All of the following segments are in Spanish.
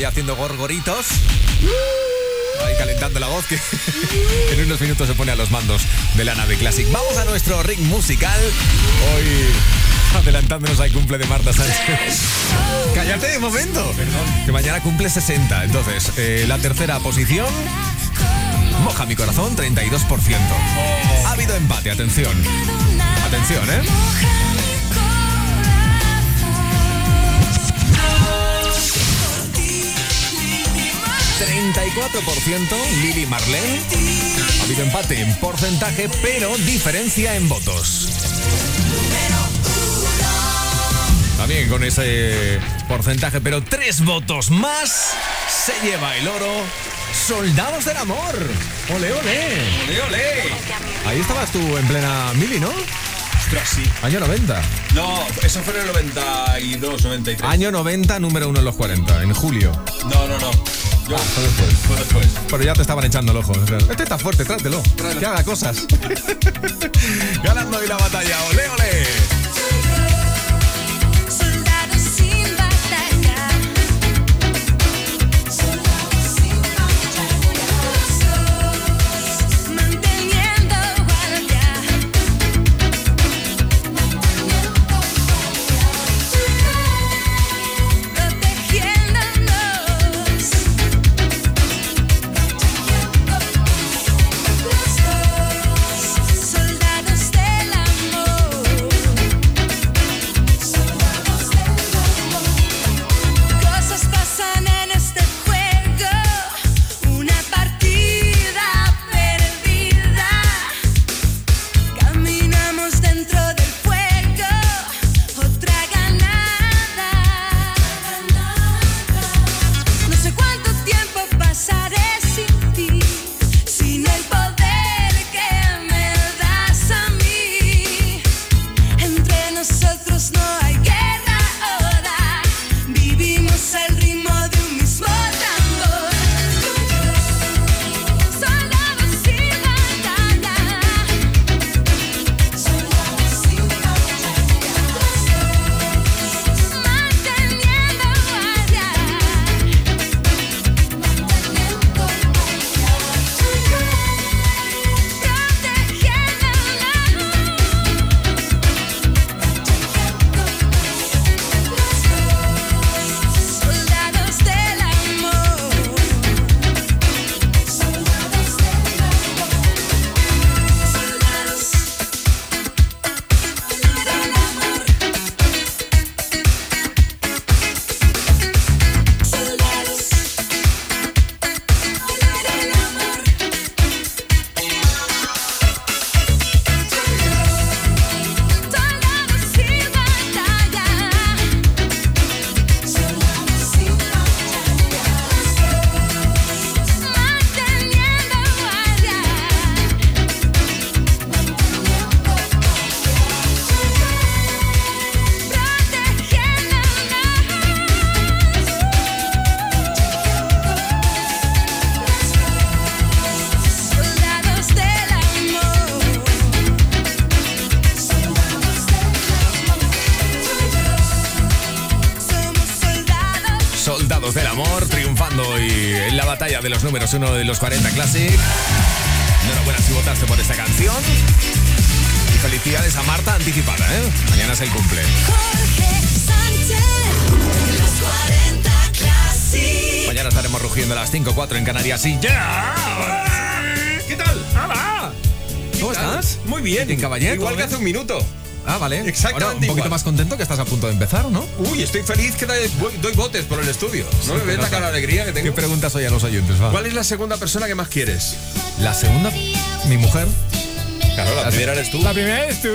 Y haciendo gorgoritos. Ahí calentando la voz que en unos minutos se pone a los mandos de la nave Classic. Vamos a nuestro ring musical. Hoy adelantándonos al cumple de Marta Sánchez. Cállate de momento. Perdón. Que mañana cumple 60. Entonces, eh, la tercera posición. Moja mi corazón, 32%. Ha habido empate, atención. Atención, ¿eh? 34% Lili Marlene. Ha habido empate en porcentaje, pero diferencia en votos. También con ese porcentaje, pero tres votos más, se lleva el oro. Soldados del amor. Ole, ole. ¡Ole, ole! Ahí estabas tú en plena mili, ¿no? Ostras, sí. Año 90. No, eso fue en el 92, 93. Año 90, número uno en los 40, en julio. No, no, no. Pero ya te estaban echando el ojo. Este está fuerte, trátelo. Que haga cosas. Ganando hoy la batalla. Ole, ole. Números uno de los 40 Classic. Enhorabuena si votaste por esta canción. Y felicidades a Marta anticipada, ¿eh? Mañana es el cumple. Jorge Sánchez. Los 40 Classic. Mañana estaremos rugiendo a las 5.04 en Canarias y ya. ¿Qué tal? ¡Hala! ¿Cómo estás? Muy bien. Caballero, Igual que hace un minuto. Ah, vale. Exactamente Ahora, un poquito igual. más contento que estás a punto de empezar, ¿o ¿no? Uy, estoy feliz que doy, doy botes por el estudio. ¿No me ves la cara de alegría que ¿Qué tengo? preguntas hoy a los oyentes? va? ¿Cuál es la segunda persona que más quieres? La segunda, mi mujer. Claro, la primera eres tú. La primera es tú.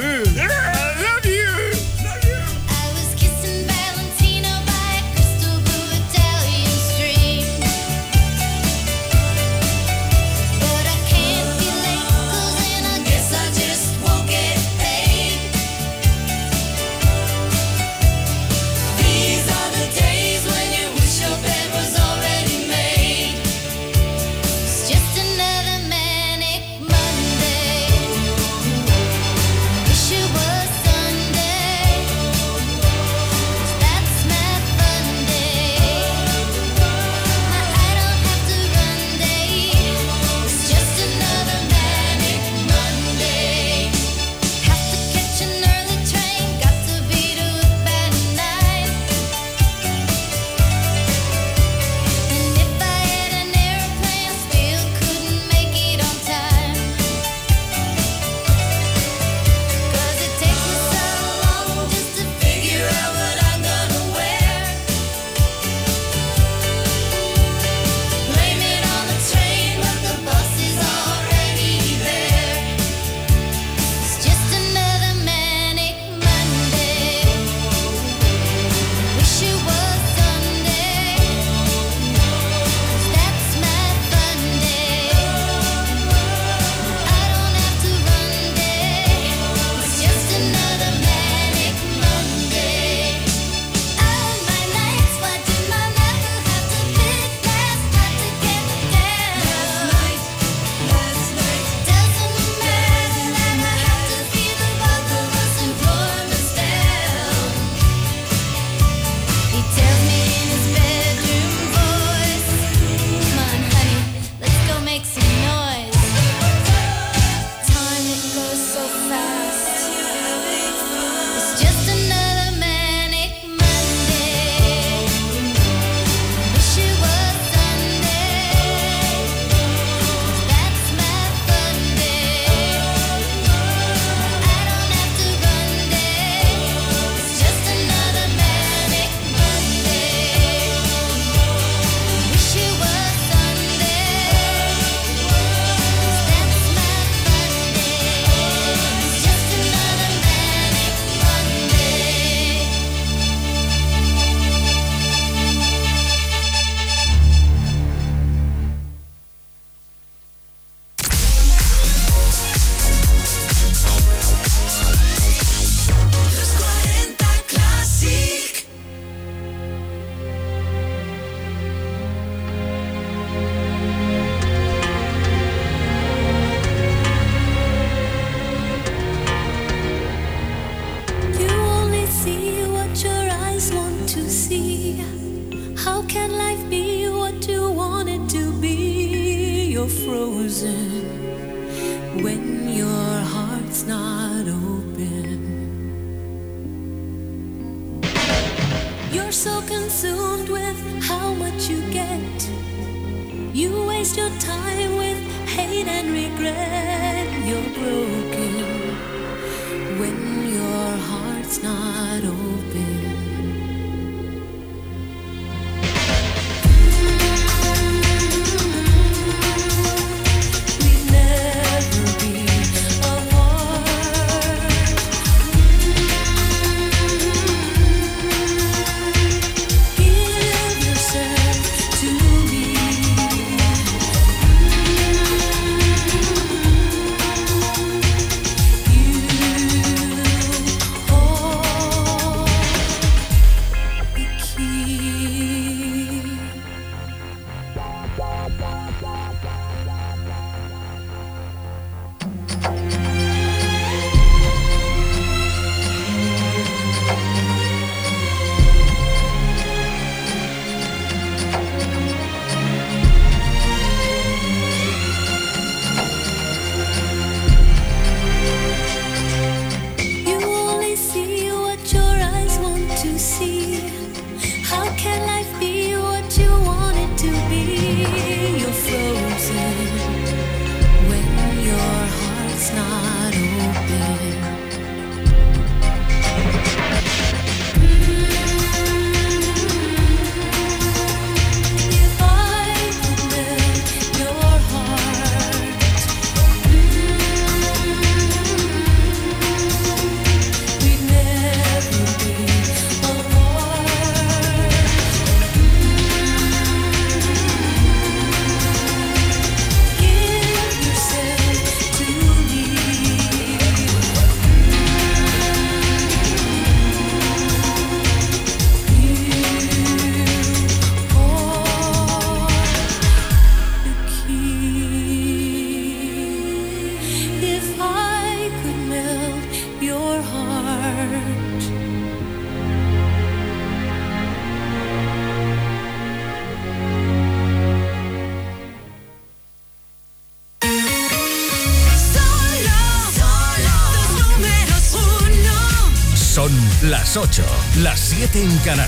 En Canarias.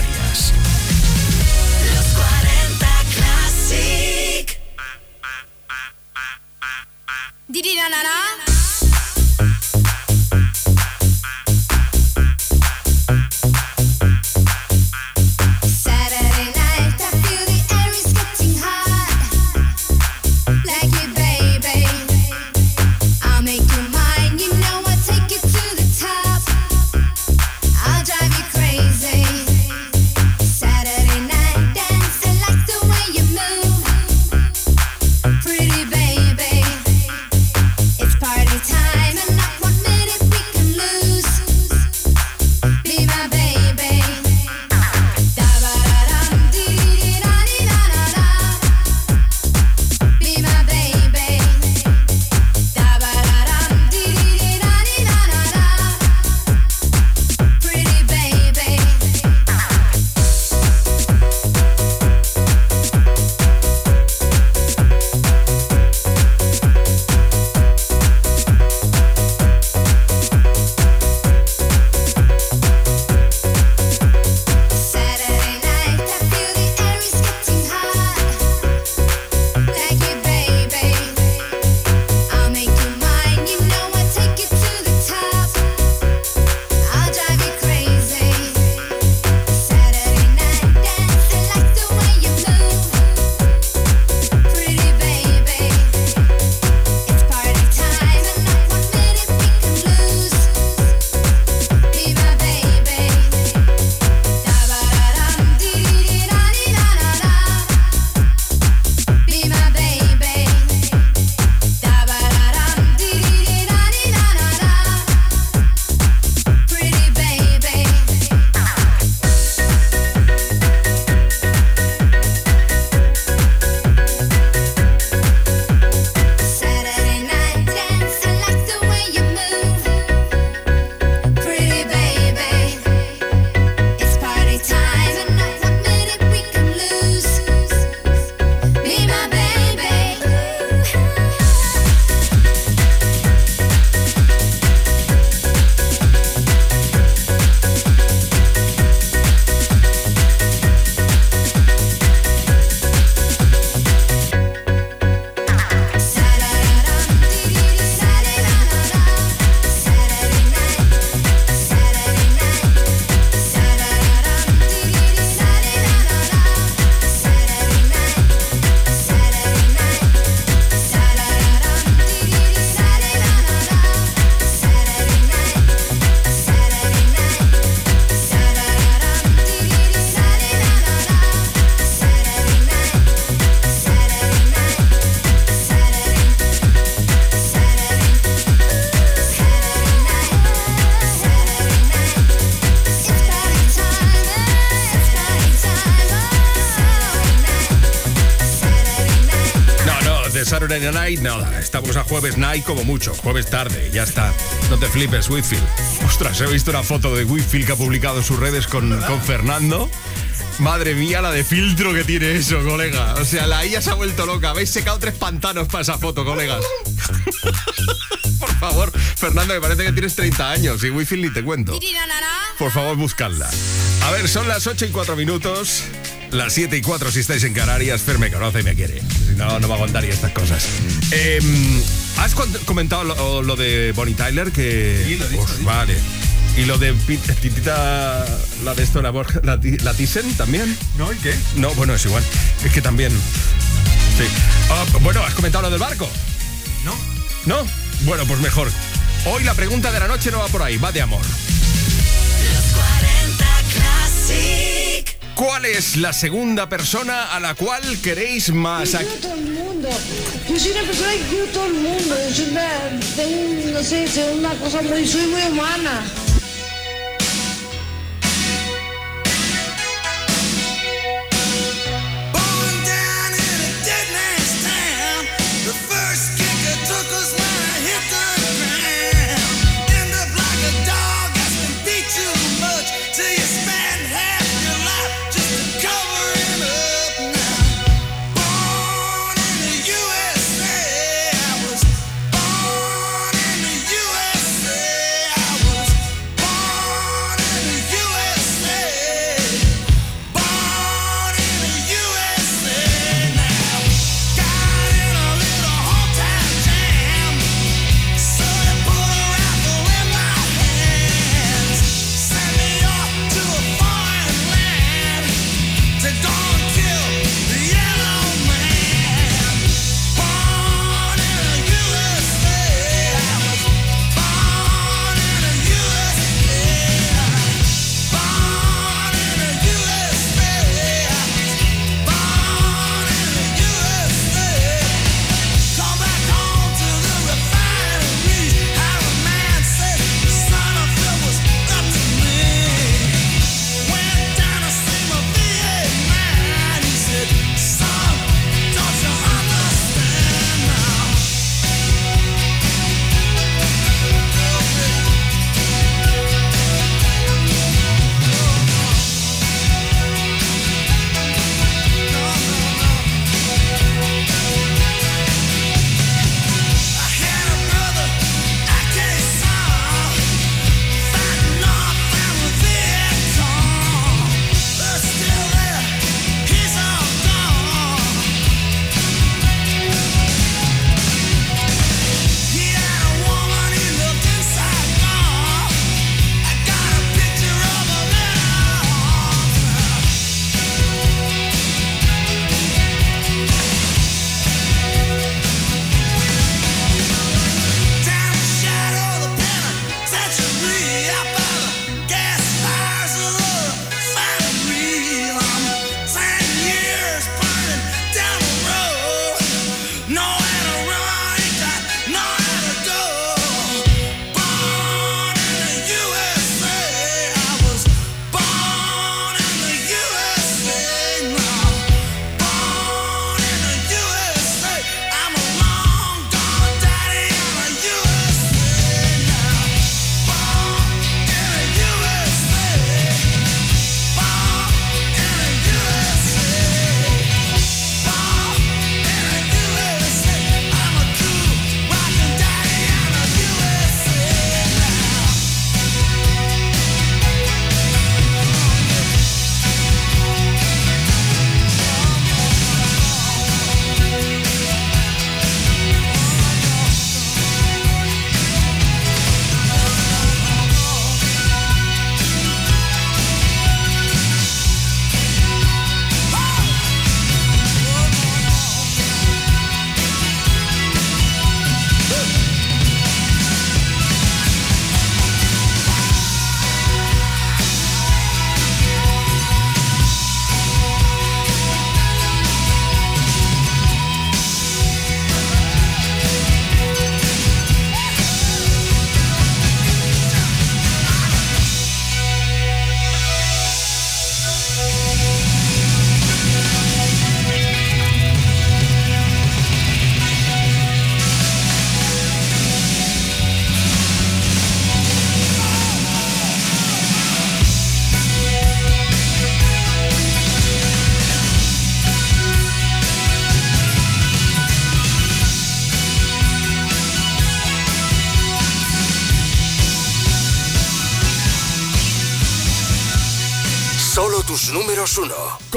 Night, nada. Estamos a jueves night como mucho. Jueves tarde, ya está. No te flipes, Whitfield. Ostras, he visto una foto de Whitfield que ha publicado en sus redes con, con Fernando. Madre mía, la de filtro que tiene eso, colega. O sea, la IA se ha vuelto loca. Habéis secado tres pantanos para esa foto, colegas. Por favor, Fernando, me parece que tienes 30 años y Wi-Fi ni te cuento. Por favor, buscadla. A ver, son las 8 y 4 minutos. Las 7 y 4 si estáis en Canarias. Fer me conoce y me quiere. Si no, no va a aguantar y estas cosas. Em, ¿Has comentado lo, lo de Bonnie Tyler? Que... Sí, lo he dicho, Uf, lo he dicho. Vale. ¿Y lo de Titita, la de esto, la, Borja- la, la Thyssen también? ¿No? ¿Y qué? No, bueno, es igual. Es que también. Sí. Ah, bueno, ¿has comentado lo del barco? ¿No? ¿No? Bueno, pues mejor. Hoy la pregunta de la noche no va por ahí, va de amor. ¿Cuál es la segunda persona a la cual queréis más? Yo mundo. Yo soy una persona que quiero todo el mundo. Yo soy una, tengo, no sé, soy una cosa muy, soy muy humana.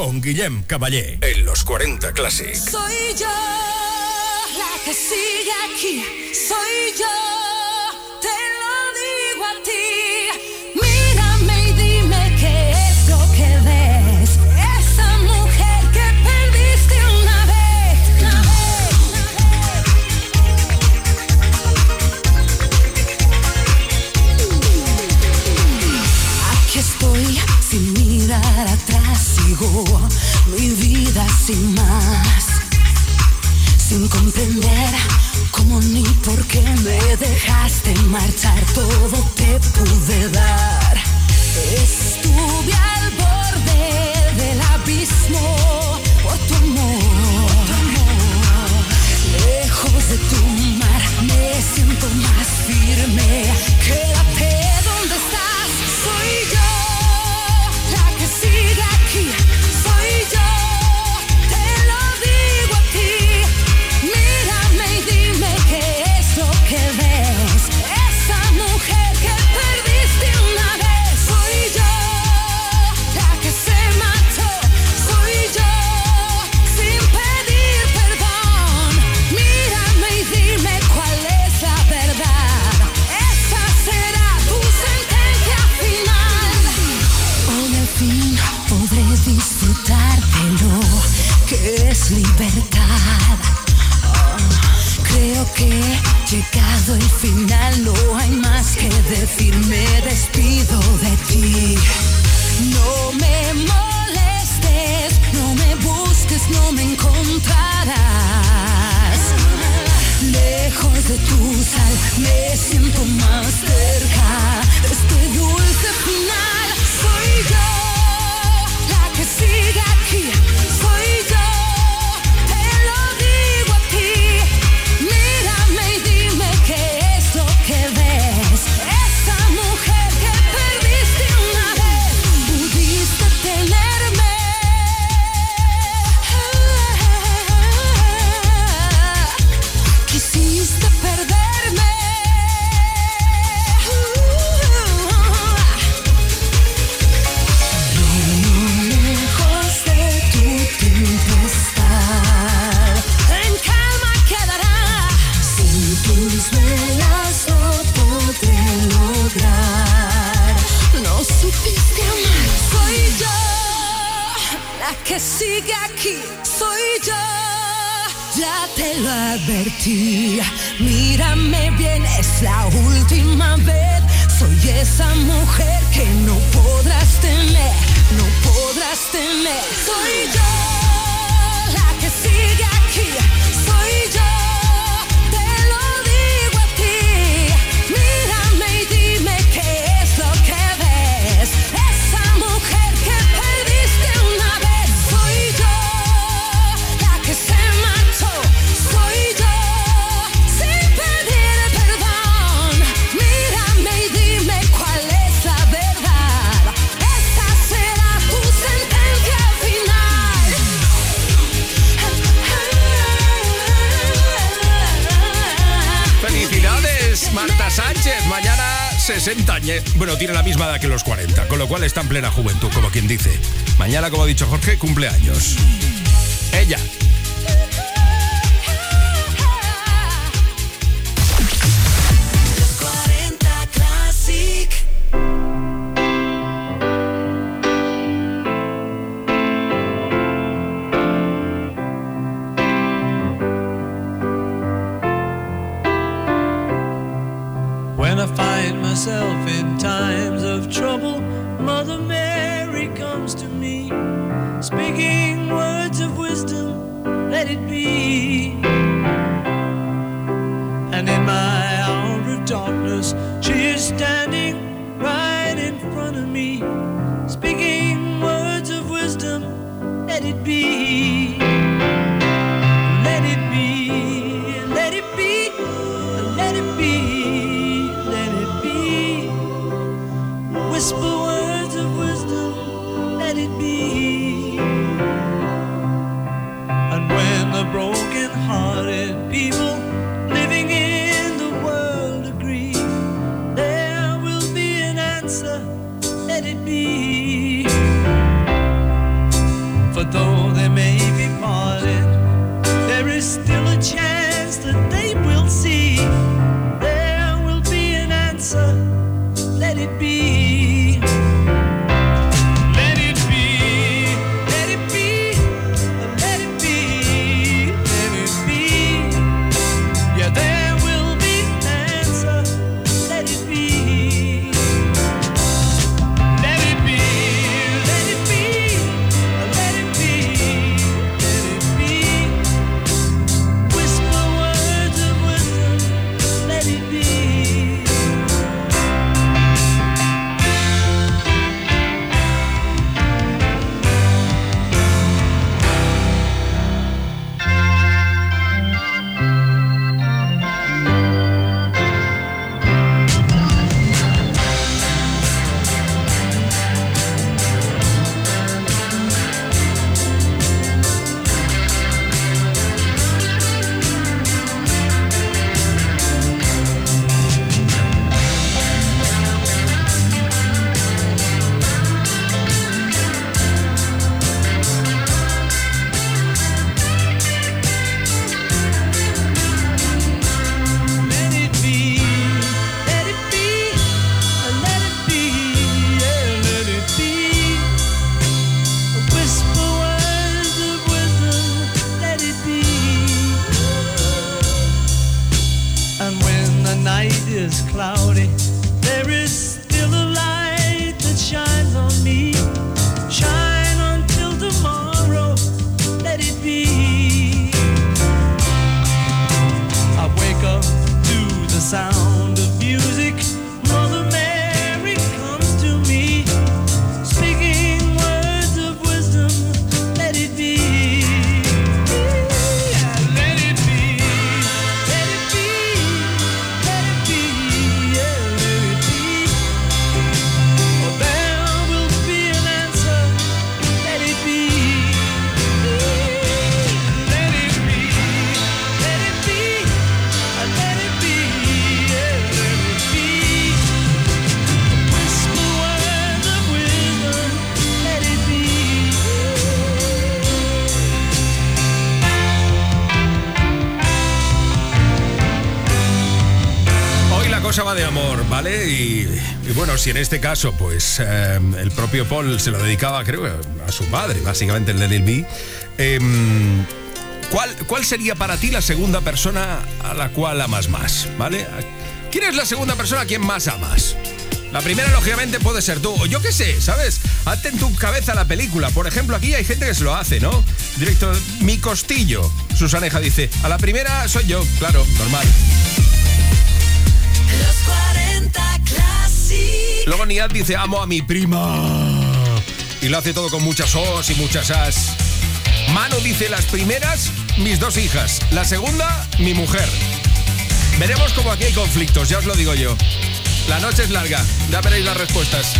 con Guillem Caballé en los 40 Classic. Soy yo la que sigue aquí, soy yo está en plena juventud, como quien dice. Mañana, como ha dicho Jorge, cumpleaños. Si en este caso, pues eh, el propio Paul se lo dedicaba, creo, a su madre, básicamente el It Be, em, ¿cuál, ¿cuál sería para ti la segunda persona a la cual amas más, ¿vale? ¿Quién es la segunda persona a quien más amas? La primera, lógicamente, puede ser tú. Yo qué sé, ¿sabes? Hazte en tu cabeza la película. Por ejemplo, aquí hay gente que se lo hace, ¿no? Directo, mi costillo. Susaneja dice, a la primera soy yo. Claro, normal. Luego Niad dice, amo a mi prima. Y lo hace todo con muchas os y muchas as. Manu dice, las primeras, mis dos hijas. La segunda, mi mujer. Veremos cómo aquí hay conflictos, ya os lo digo yo. La noche es larga, ya veréis las respuestas.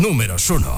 Números uno.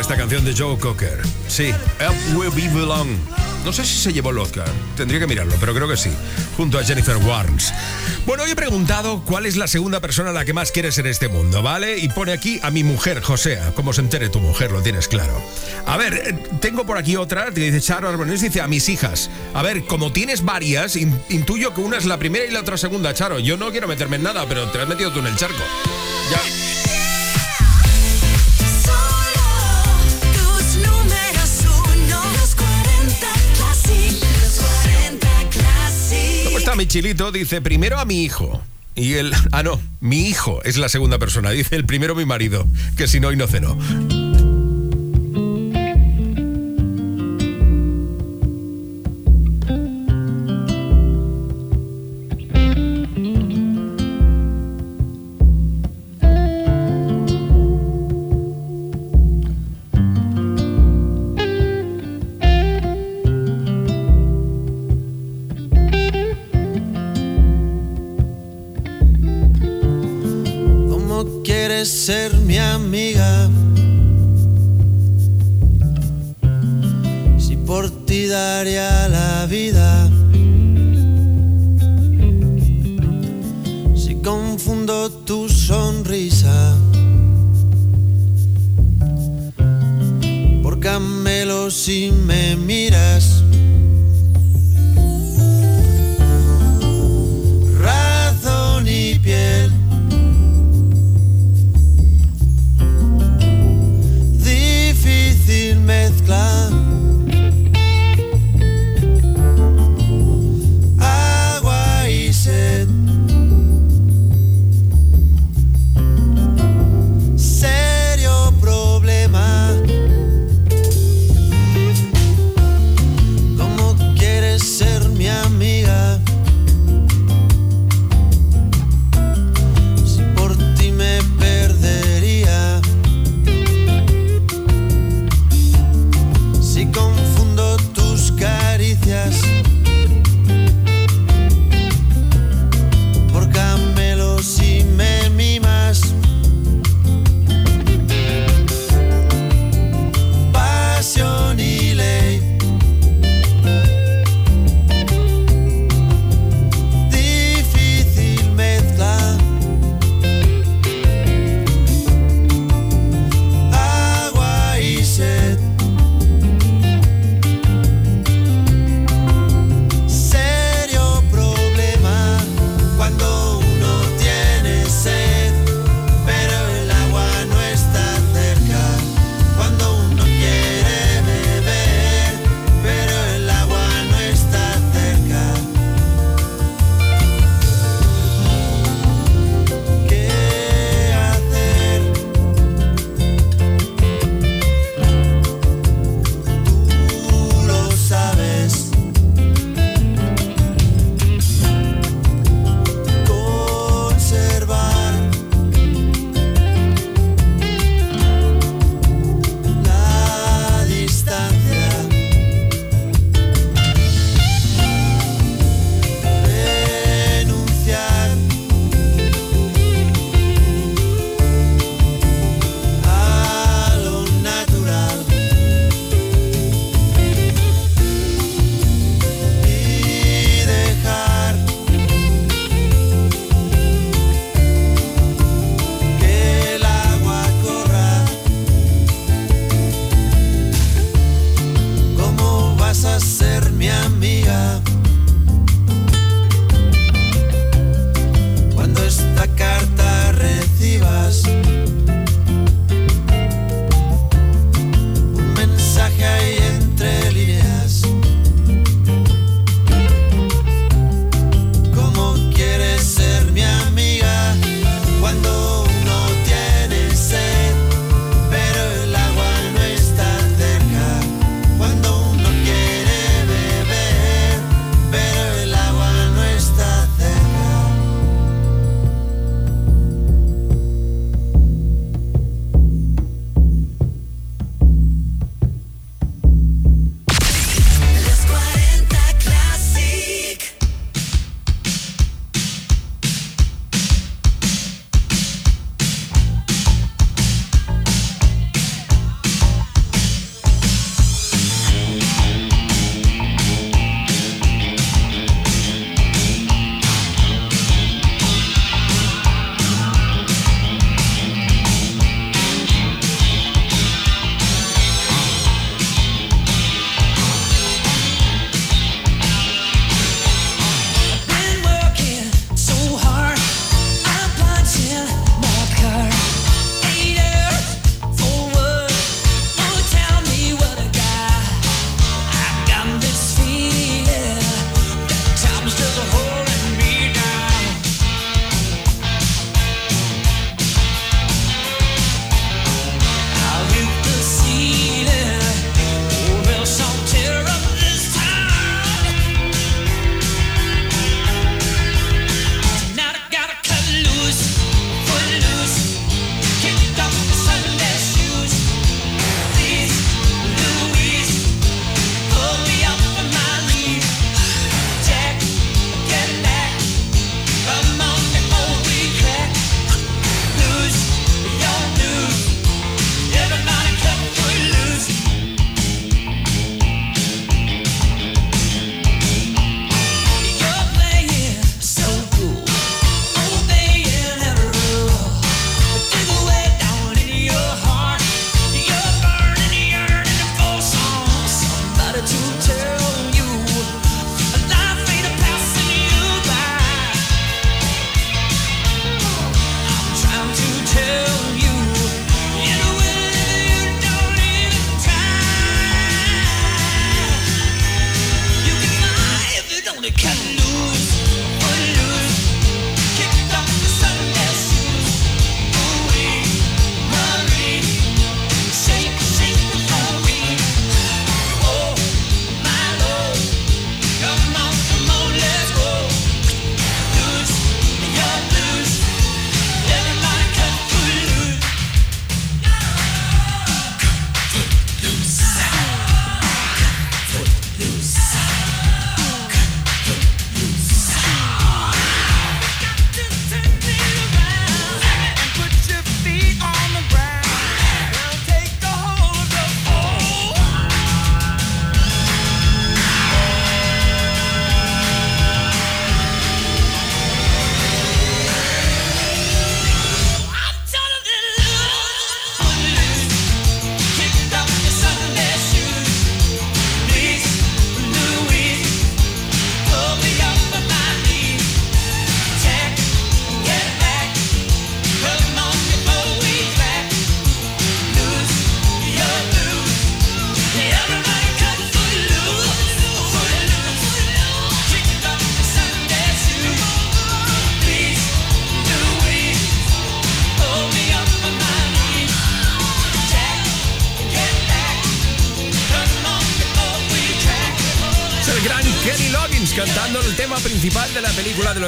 Esta canción de Joe Cocker. Sí, Up Where We Belong. No sé si se llevó el Oscar, tendría que mirarlo, pero creo que sí, junto a Jennifer Warnes. Bueno, hoy he preguntado cuál es la segunda persona a la que más quieres en este mundo, ¿vale? Y pone aquí a mi mujer, Josea, como se entere tu mujer, lo tienes claro. A ver, eh, tengo por aquí otra, que dice Charo Arbonis, dice a mis hijas. A ver, como tienes varias, in- intuyo que una es la primera y la otra segunda, Charo. Yo no quiero meterme en nada, pero te has metido tú en el charco. Classic. ¿Cómo está mi chilito? Dice primero a mi hijo. Y el. Ah, no, mi hijo es la segunda persona. Dice el primero mi marido, que si no, hoy no cenó.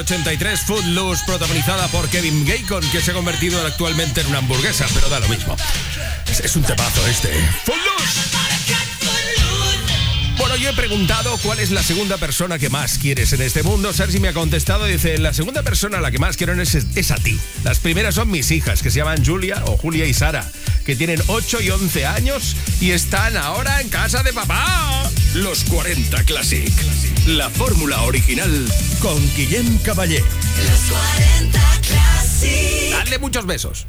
83 Footloose, protagonizada por Kevin Bacon, que se ha convertido actualmente en una hamburguesa, pero da lo mismo. Es, un temazo este. Footloose. Bueno, yo he preguntado cuál es la segunda persona que más quieres en este mundo. Sergi me ha contestado y dice, la segunda persona a la que más quiero es, es a ti. Las primeras son mis hijas, que se llaman Julia o Julia y Sara, que tienen 8 y 11 años y están ahora en casa de papá. Los 40 Classic. La fórmula original con Guillem Caballé. Los 40 Classic. Dadle muchos besos.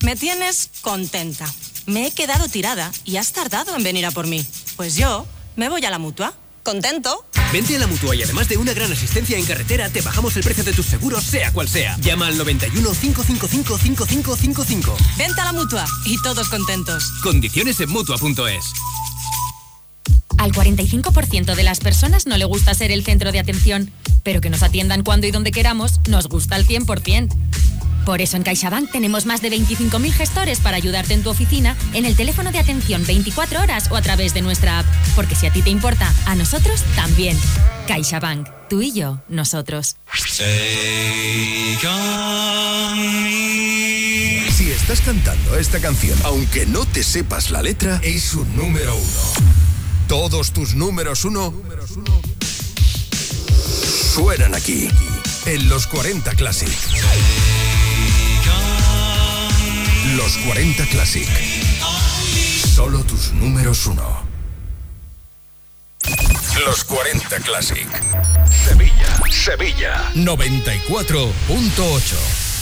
Me tienes contenta. Me he quedado tirada y has tardado en venir a por mí. Pues yo me voy a la mutua. ¿Contento? Vente a la mutua y además de una gran asistencia en carretera, te bajamos el precio de tus seguros, sea cual sea. Llama al 91 555 5555. Vente a la mutua y todos contentos. Condiciones en mutua.es. Al 45% de las personas no le gusta ser el centro de atención, pero que nos atiendan cuando y donde queramos nos gusta al 100%. Por eso en CaixaBank tenemos más de 25.000 gestores para ayudarte en tu oficina, en el teléfono de atención 24 horas o a través de nuestra app. Porque si a ti te importa, a nosotros también. CaixaBank, tú y yo, nosotros. Si estás cantando esta canción, aunque no te sepas la letra, es un número uno. Todos tus números uno suenan aquí, en los 40 Classic. Los 40 Classic. Solo tus números uno. Los 40 Classic. Sevilla, Sevilla. 94.8.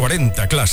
40 Classic.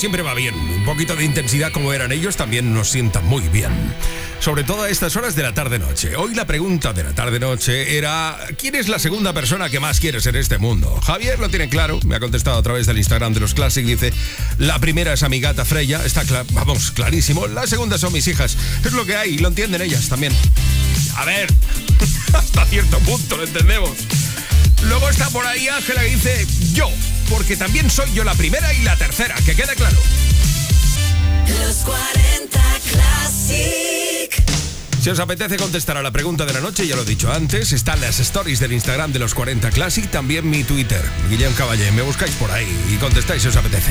Siempre va bien. Un poquito de intensidad como eran ellos también nos sienta muy bien. Sobre todo a estas horas de la tarde-noche. Hoy la pregunta de la tarde-noche era ¿quién es la segunda persona que más quieres en este mundo? Javier lo tiene claro, me ha contestado a través del Instagram de los Classic, dice la primera es a mi gata Freya, está cla- vamos, clarísimo. La segunda son mis hijas. Es lo que hay, lo entienden ellas también. A ver, hasta cierto punto lo entendemos. Luego está por ahí Ángela que dice yo, porque también soy yo la primera y la tercera, que quede claro. Los 40 Classic. Si os apetece contestar a la pregunta de la noche, ya lo he dicho antes, están las stories del Instagram de los 40 Classic, también mi Twitter, Guillem Caballé. Me buscáis por ahí y contestáis si os apetece.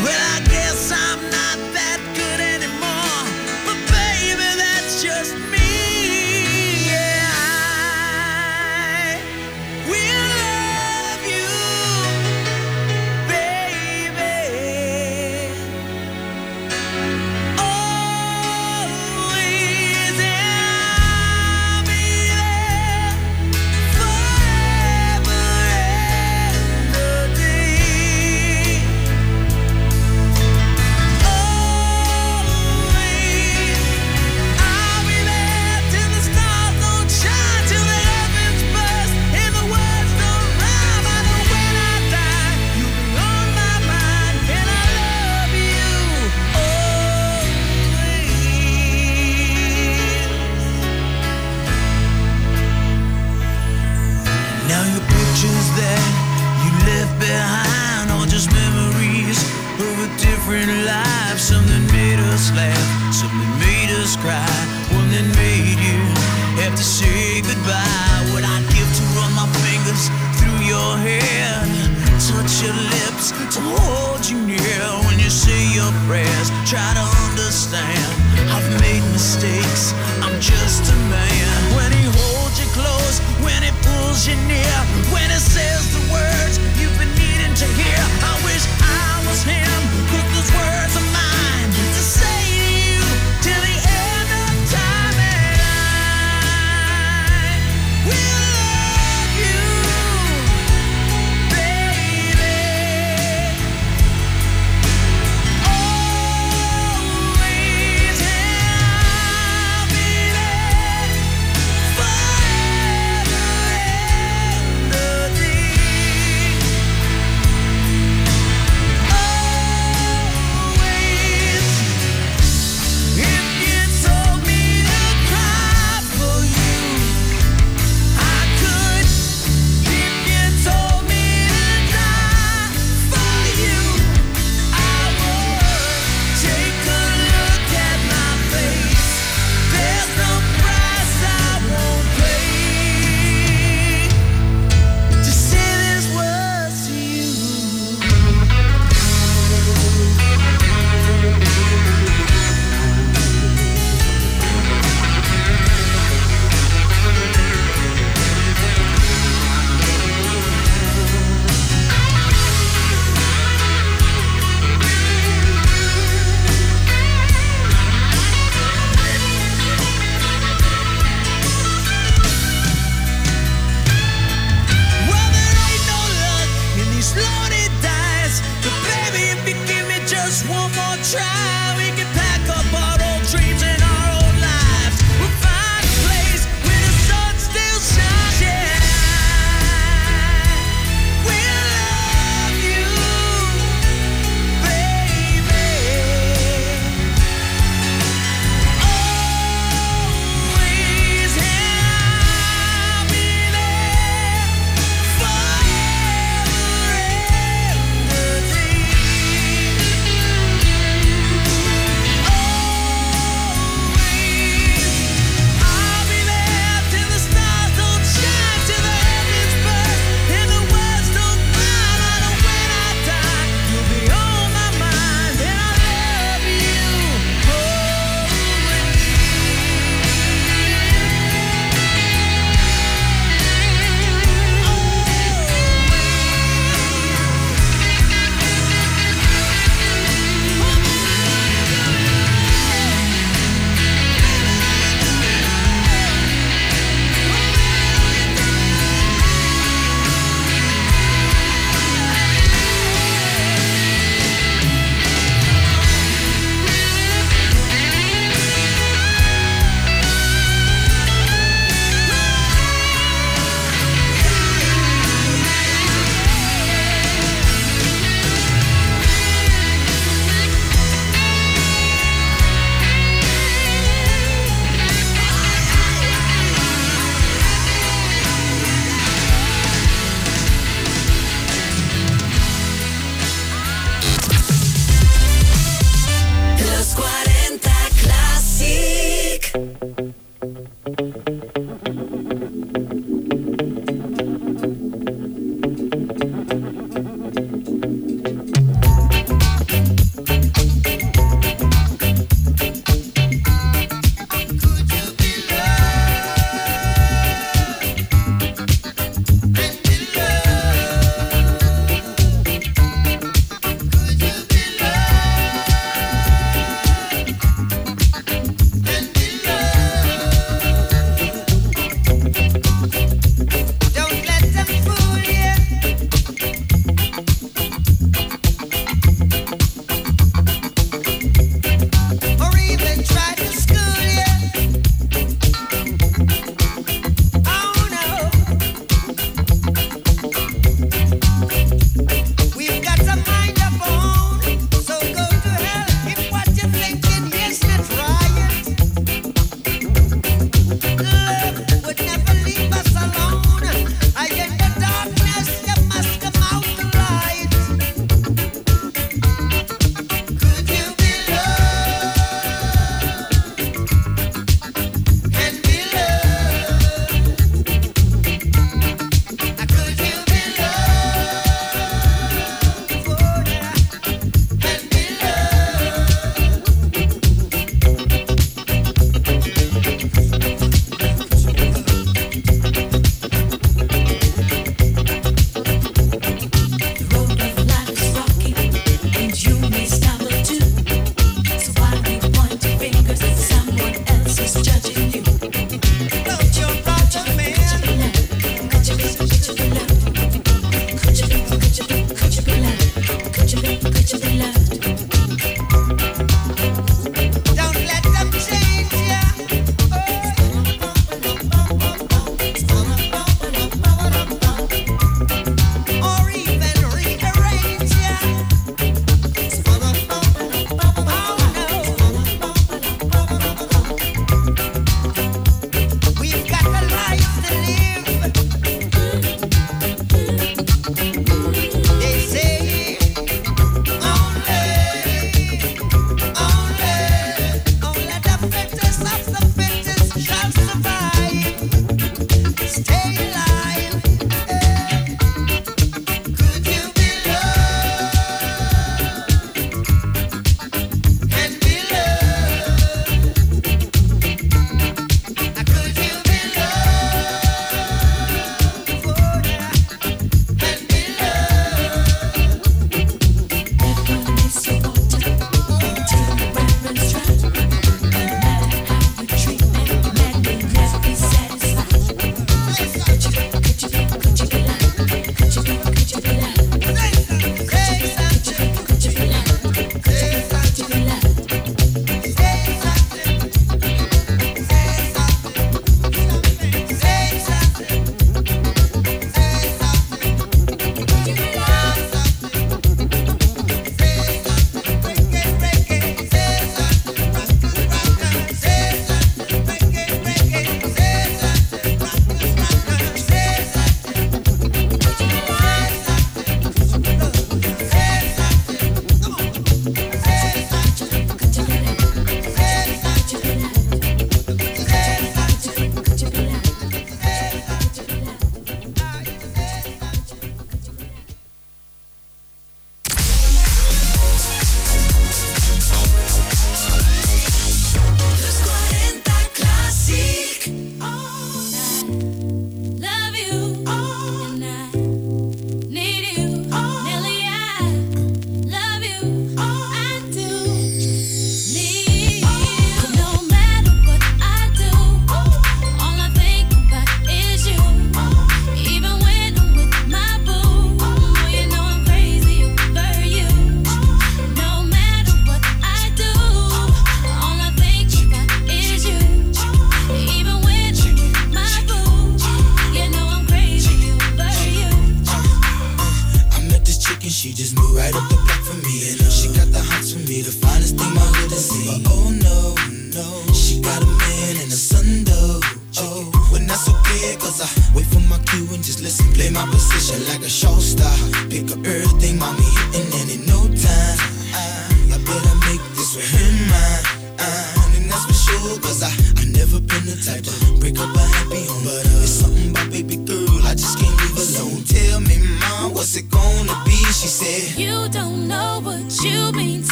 Well, I guess I'm not that cry, one that made you have to say goodbye. What I'd give to run my fingers through your hair, touch your lips, to hold you near when you say your prayers. Try to understand, I've made mistakes, I'm just a man. When he holds you close, when he pulls you near, when he says the words you've been needing to hear. I wish I was him, 'cause those words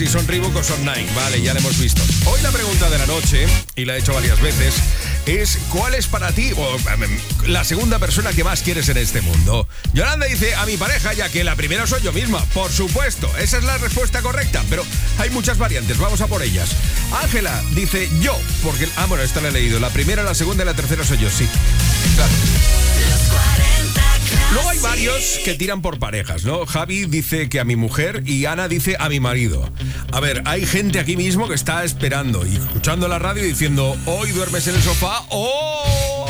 si son Reebok o son Nike. Vale, ya lo hemos visto. Hoy la pregunta de la noche, y la he hecho varias veces, es ¿cuál es para ti o, em, em, la segunda persona que más quieres en este mundo? Yolanda dice a mi pareja, ya que la primera soy yo misma. Por supuesto, esa es la respuesta correcta, pero hay muchas variantes, vamos a por ellas. Ángela dice yo, porque... Ah, bueno, esta la he leído. La primera, la segunda y la tercera soy yo, sí. Claro. Luego hay varios que tiran por parejas, ¿no? Javi dice que a mi mujer y Ana dice a mi marido. A ver, hay gente aquí mismo que está esperando y escuchando la radio diciendo, hoy duermes en el sofá o,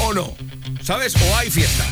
o no. ¿Sabes? O hay fiesta.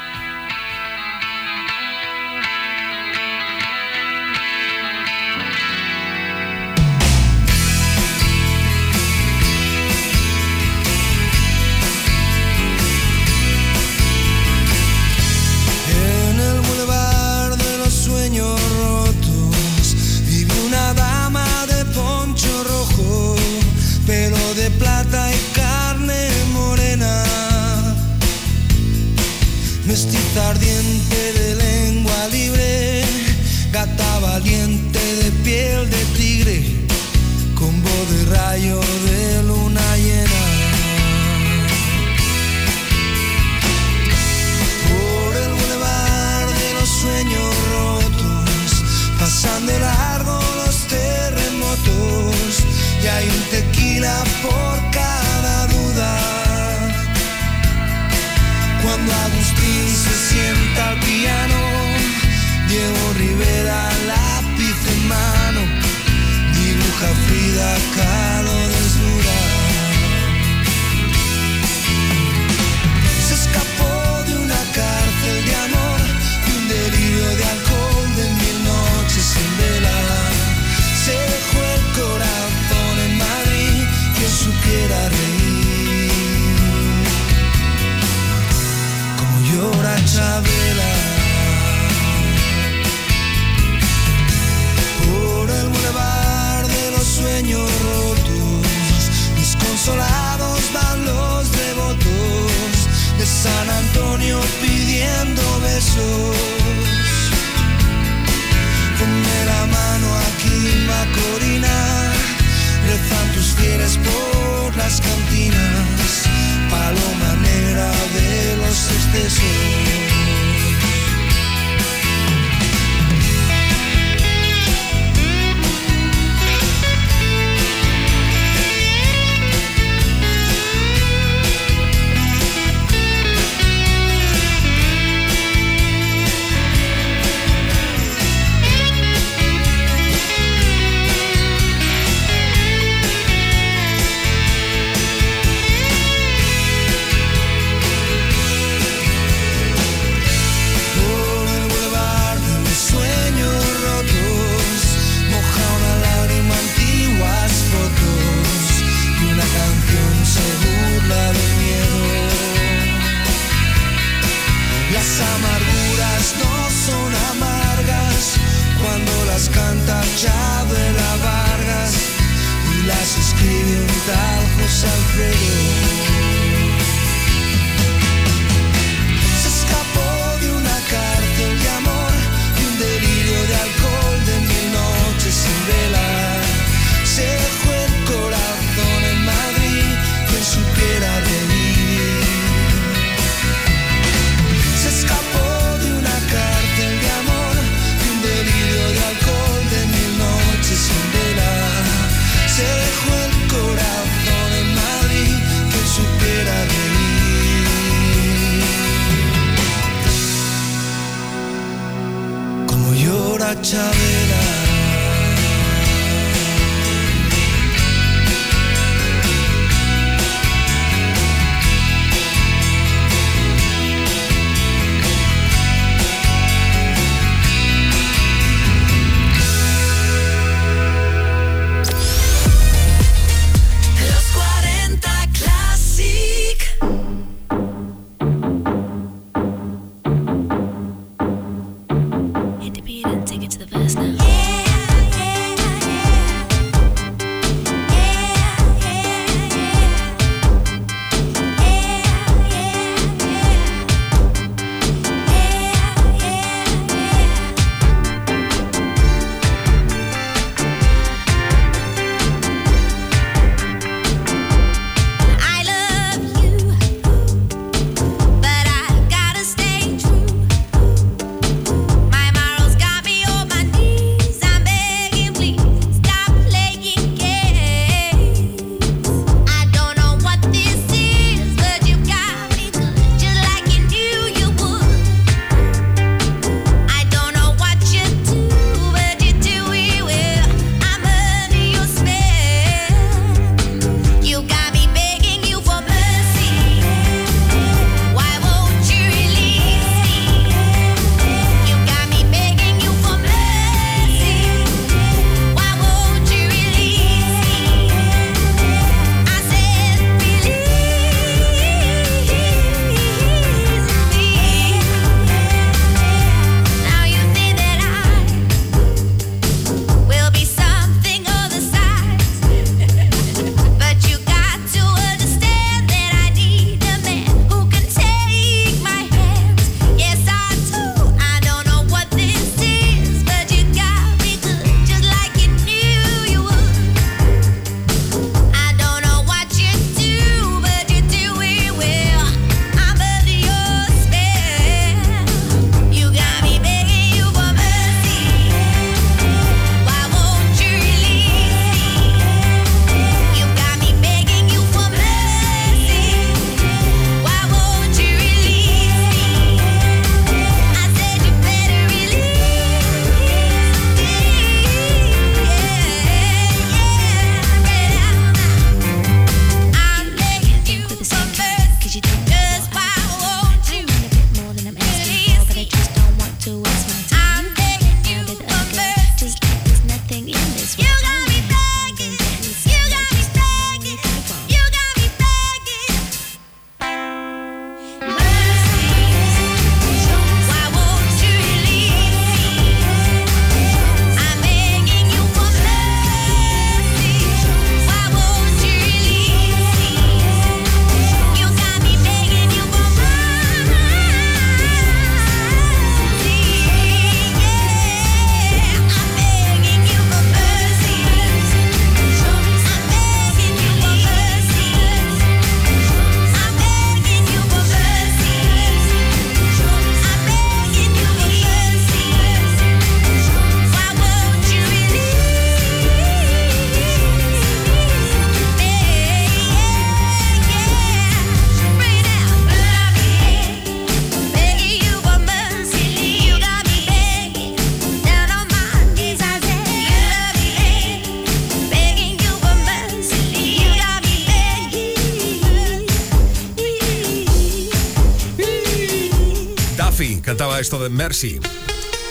Esto de Mercy.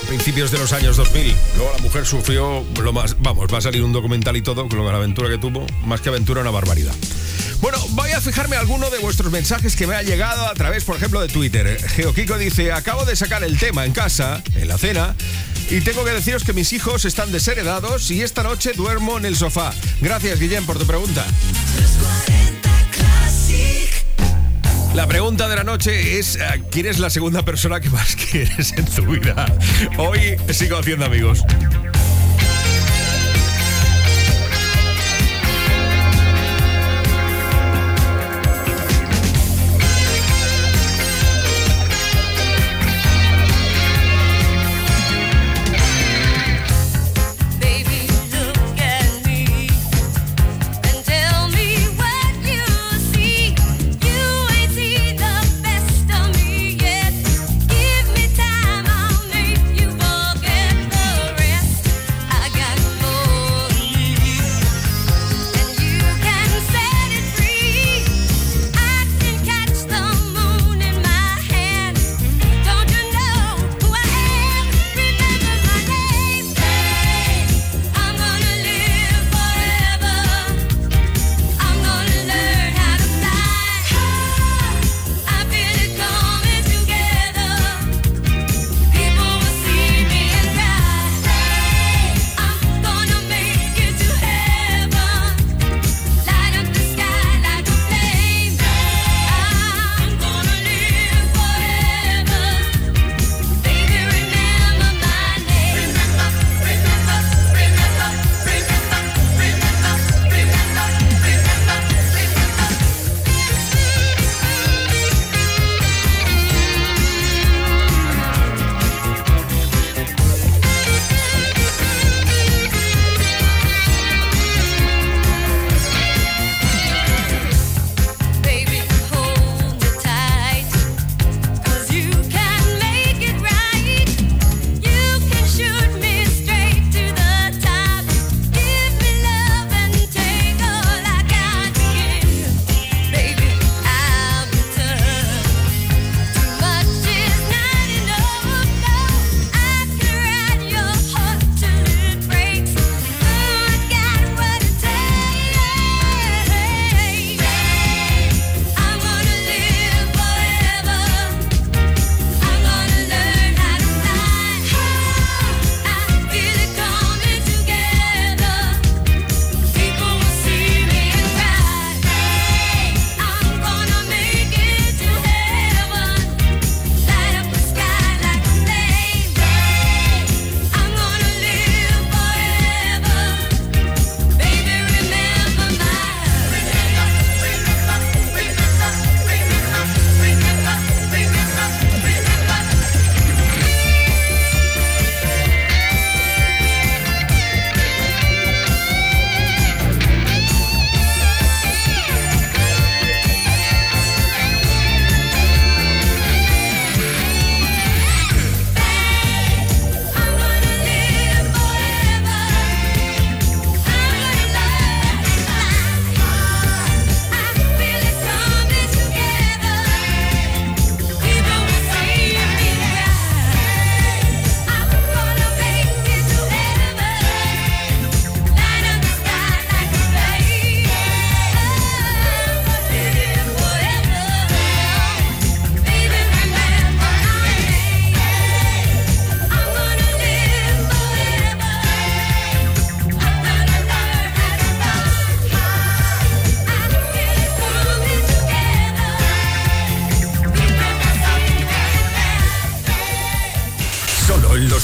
Principios de los años 2000. Luego la mujer sufrió lo más. Vamos, va a salir un documental y todo con la aventura que tuvo. Más que aventura, una barbaridad. Bueno, voy a fijarme alguno de vuestros mensajes que me ha llegado a través, por ejemplo, de Twitter. Geokiko dice: Acabo de sacar el tema en casa, en la cena. Y tengo que deciros que mis hijos están desheredados y esta noche duermo en el sofá. Gracias, Guillem, por tu pregunta. La pregunta de la noche es eh, ¿quién es la segunda persona que más quieres en tu vida? Hoy sigo haciendo amigos.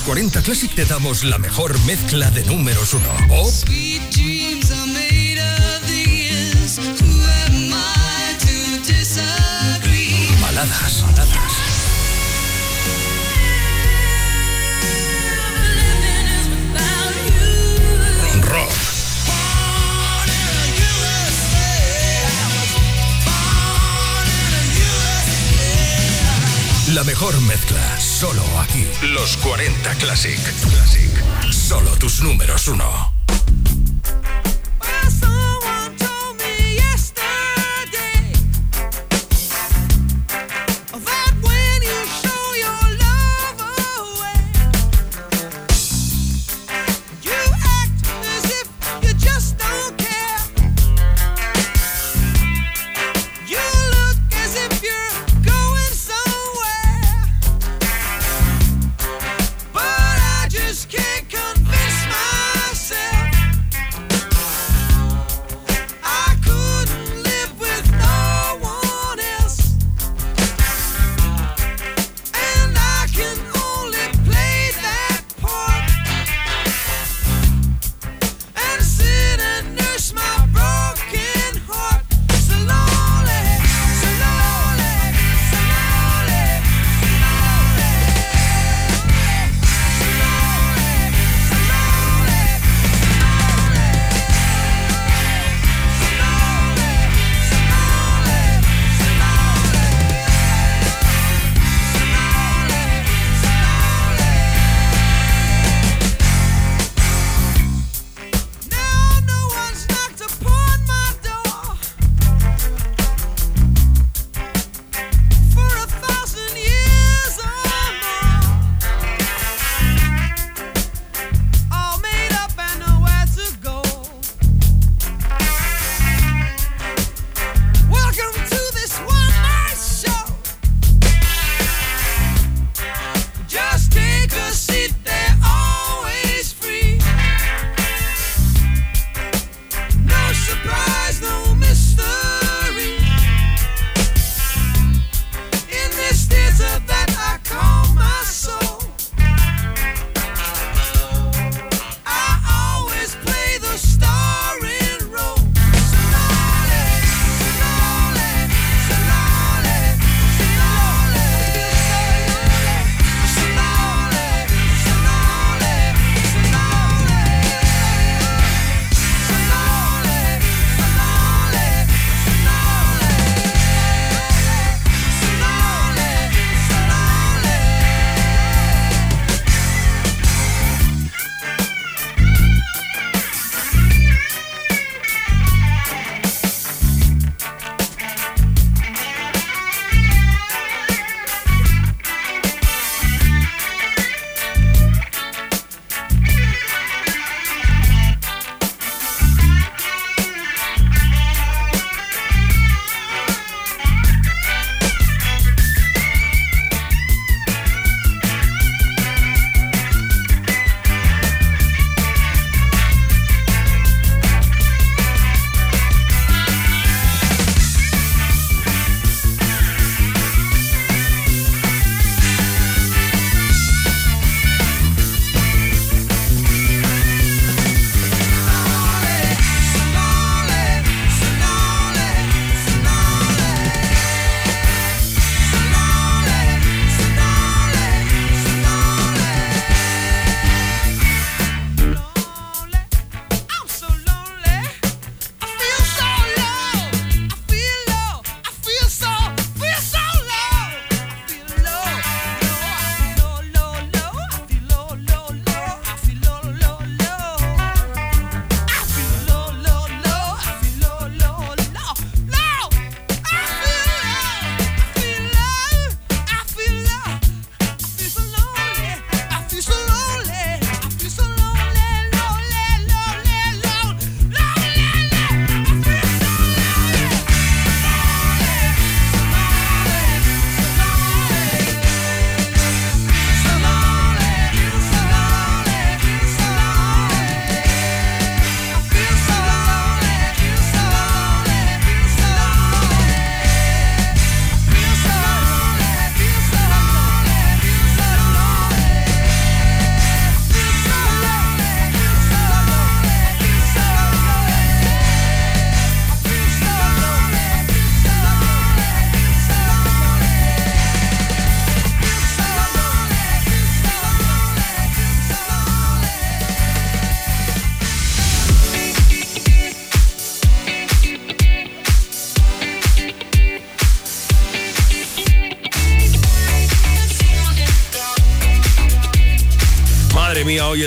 40 Classic te damos la mejor mezcla de números uno. Pop, Sweet dreams la mejor mezcla, solo aquí. Los 40 Classic. Classic. Solo tus números uno.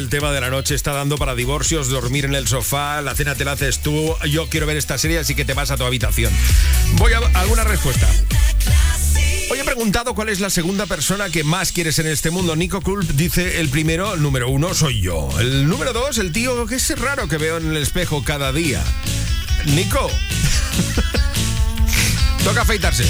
el tema de la noche está dando para divorcios, dormir en el sofá, la cena te la haces tú, yo quiero ver esta serie, así que te vas a tu habitación. Voy a alguna respuesta. Hoy he preguntado cuál es la segunda persona que más quieres en este mundo. Nico Kulp dice el primero, número uno soy yo. El número dos, el tío que es raro que veo en el espejo cada día. Nico, toca afeitarse.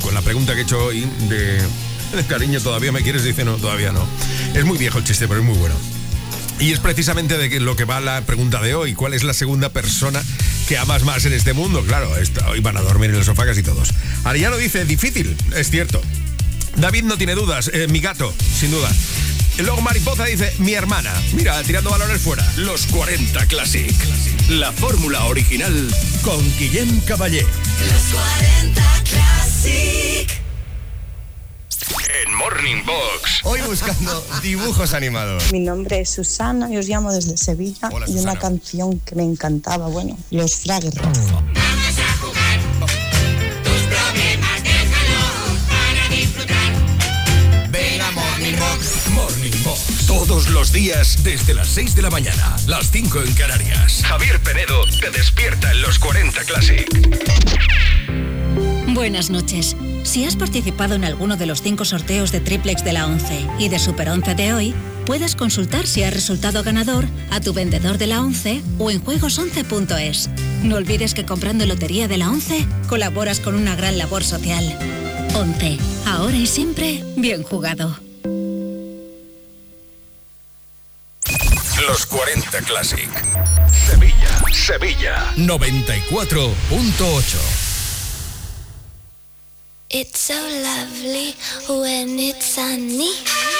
Con la pregunta que he hecho hoy, de, cariño, ¿todavía me quieres? Dice, no, todavía no. Es muy viejo el chiste, pero es muy bueno. Y es precisamente de lo que va la pregunta de hoy. ¿Cuál es la segunda persona que amas más en este mundo? Claro, esta- hoy van a dormir en el sofá casi todos. Ariano dice, difícil, es cierto. David no tiene dudas, eh, mi gato, sin duda. Luego Mariposa dice, mi hermana. Mira, tirando valores fuera. Los 40 Classic. La fórmula original con Guillem Caballé. Los 40 Classic. En Morning Box. Hoy buscando dibujos animados. Mi nombre es Susana y os llamo desde Sevilla Hola, y una canción que me encantaba, bueno, los Fraggers. Todos los días desde las 6 de la mañana. Las 5 en Canarias. Javier Penedo te despierta en los 40 Classic. Buenas noches. Si has participado en alguno de los cinco sorteos de triplex de la 11 y de Super 11 de hoy, puedes consultar si has resultado ganador a tu vendedor de la 11 o en juegos11.es. No olvides que comprando lotería de la 11 colaboras con una gran labor social. 11. Ahora y siempre, bien jugado. Los 40 Classic. Sevilla, Sevilla. 94.8. It's so lovely when it's sunny.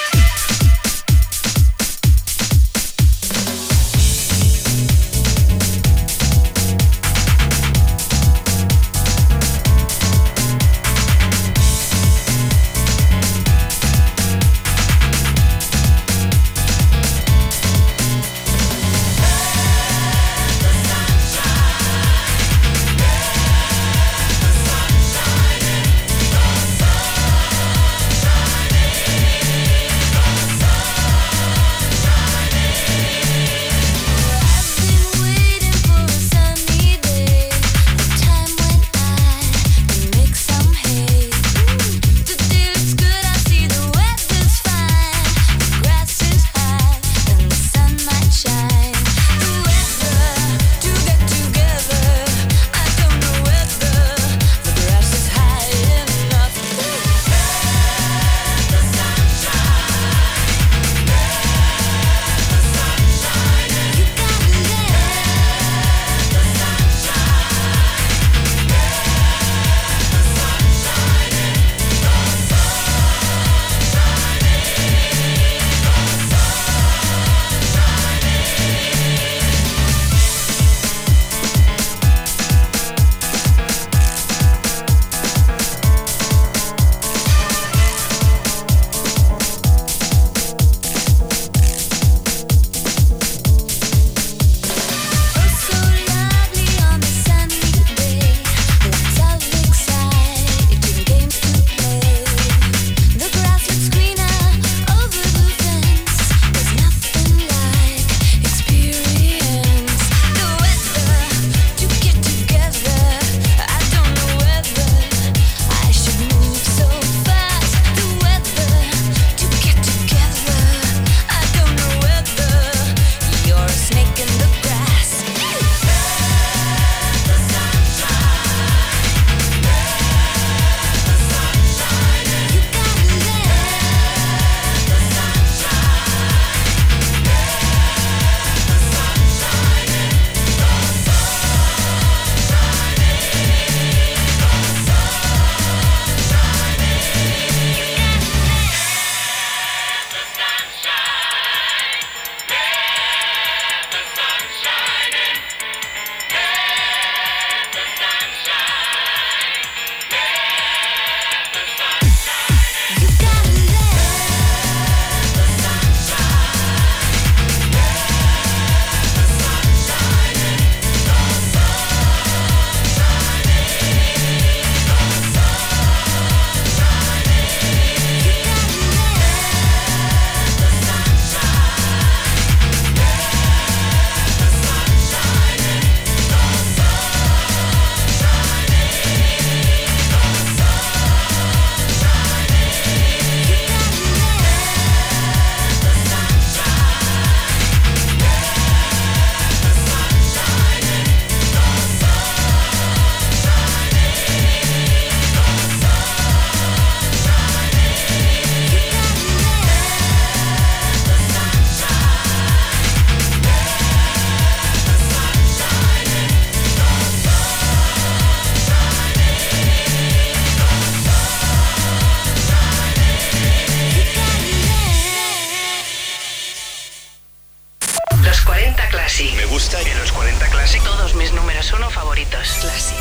uno favoritos. Classic.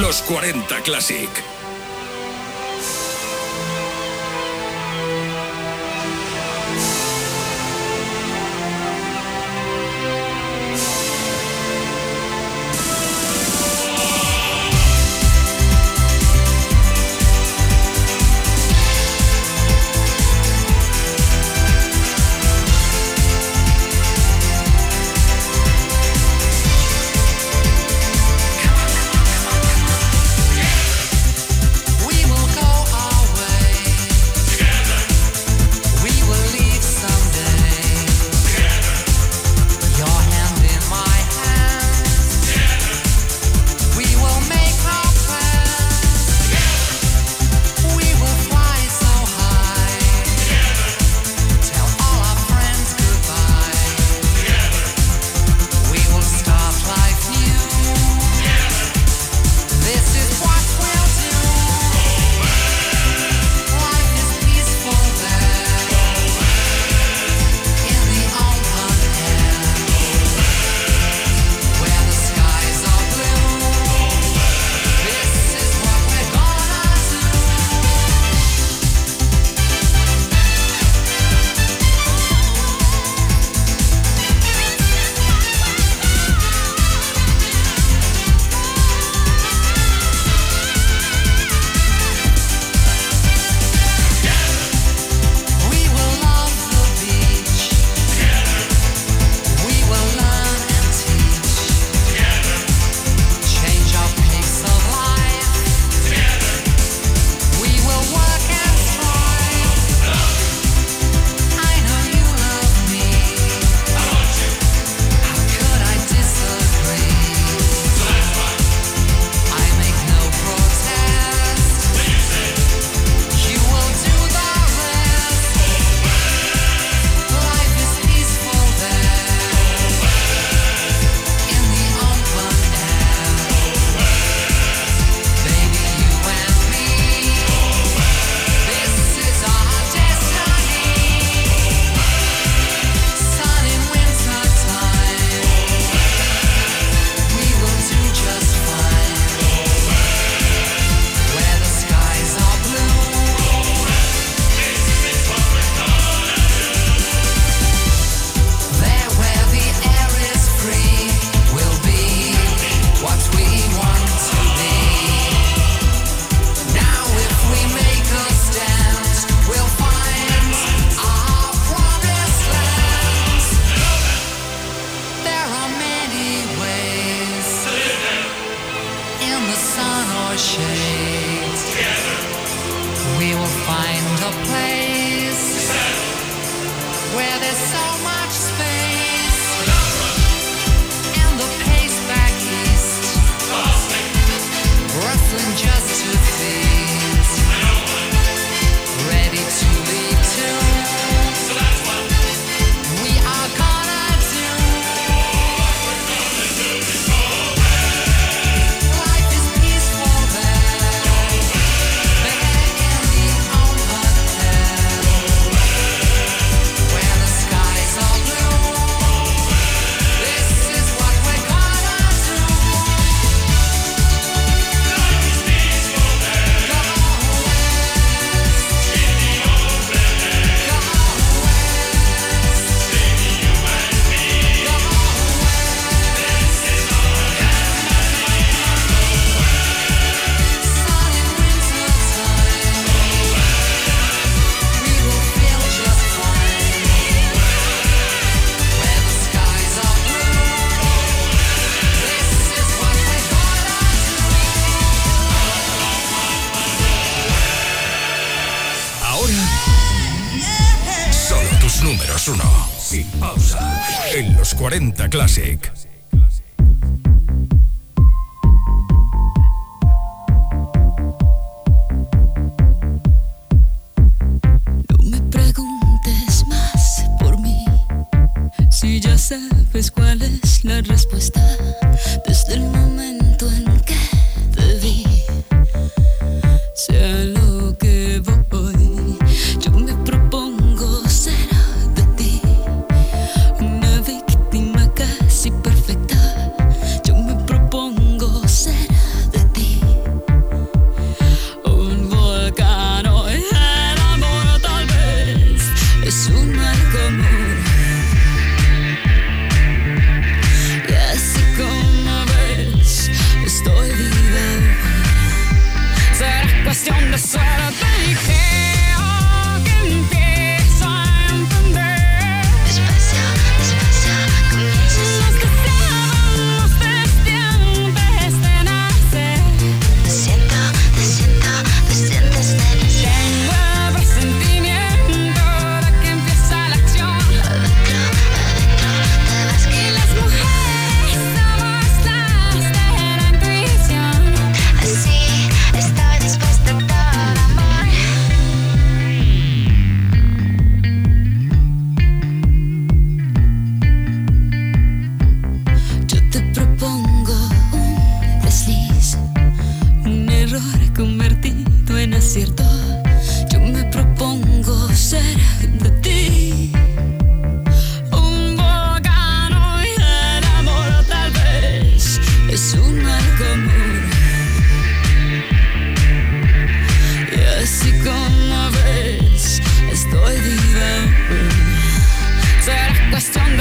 Los 40 Classic.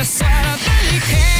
side of the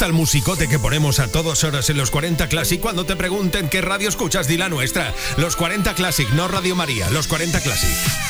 gusta el musicote que ponemos a todas horas en los 40 Classic cuando te pregunten qué radio escuchas? Di la nuestra. Los 40 Classic, no Radio María, los 40 Classic.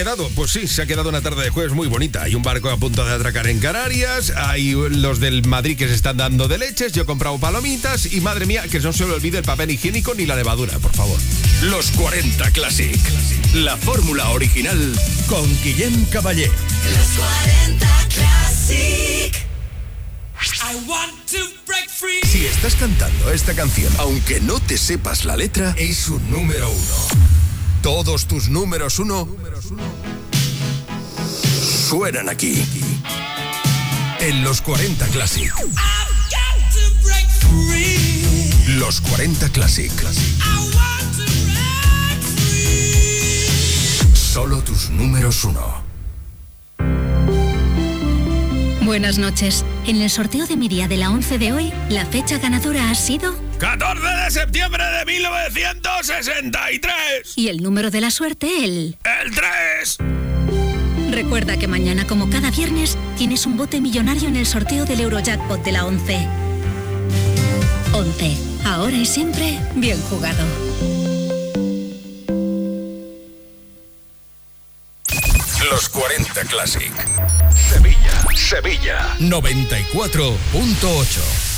Quedado. Pues sí, se ha quedado una tarde de jueves muy bonita. Hay un barco a punto de atracar en Canarias, hay los del Madrid que se están dando de leches, yo he comprado palomitas y madre mía, que no se le olvide el papel higiénico ni la levadura, por favor. Los 40 Classic. La fórmula original con Guillem Caballé. Los 40 Classic. I want to break free. Si estás cantando esta canción, aunque no te sepas la letra, es un número uno. Todos tus números uno suenan aquí. En los 40 Classic. Los 40 Classic. Solo tus números uno. Buenas noches. En el sorteo de mi día de la 11 de hoy, la fecha ganadora ha sido 14 de septiembre de 1963. y el número de la suerte el El 3. Recuerda que mañana, como cada viernes, tienes un bote millonario en el sorteo del Eurojackpot de la 11. 11. Ahora y siempre, bien jugado. Los 40 Classic. Sevilla, Sevilla. 94.8.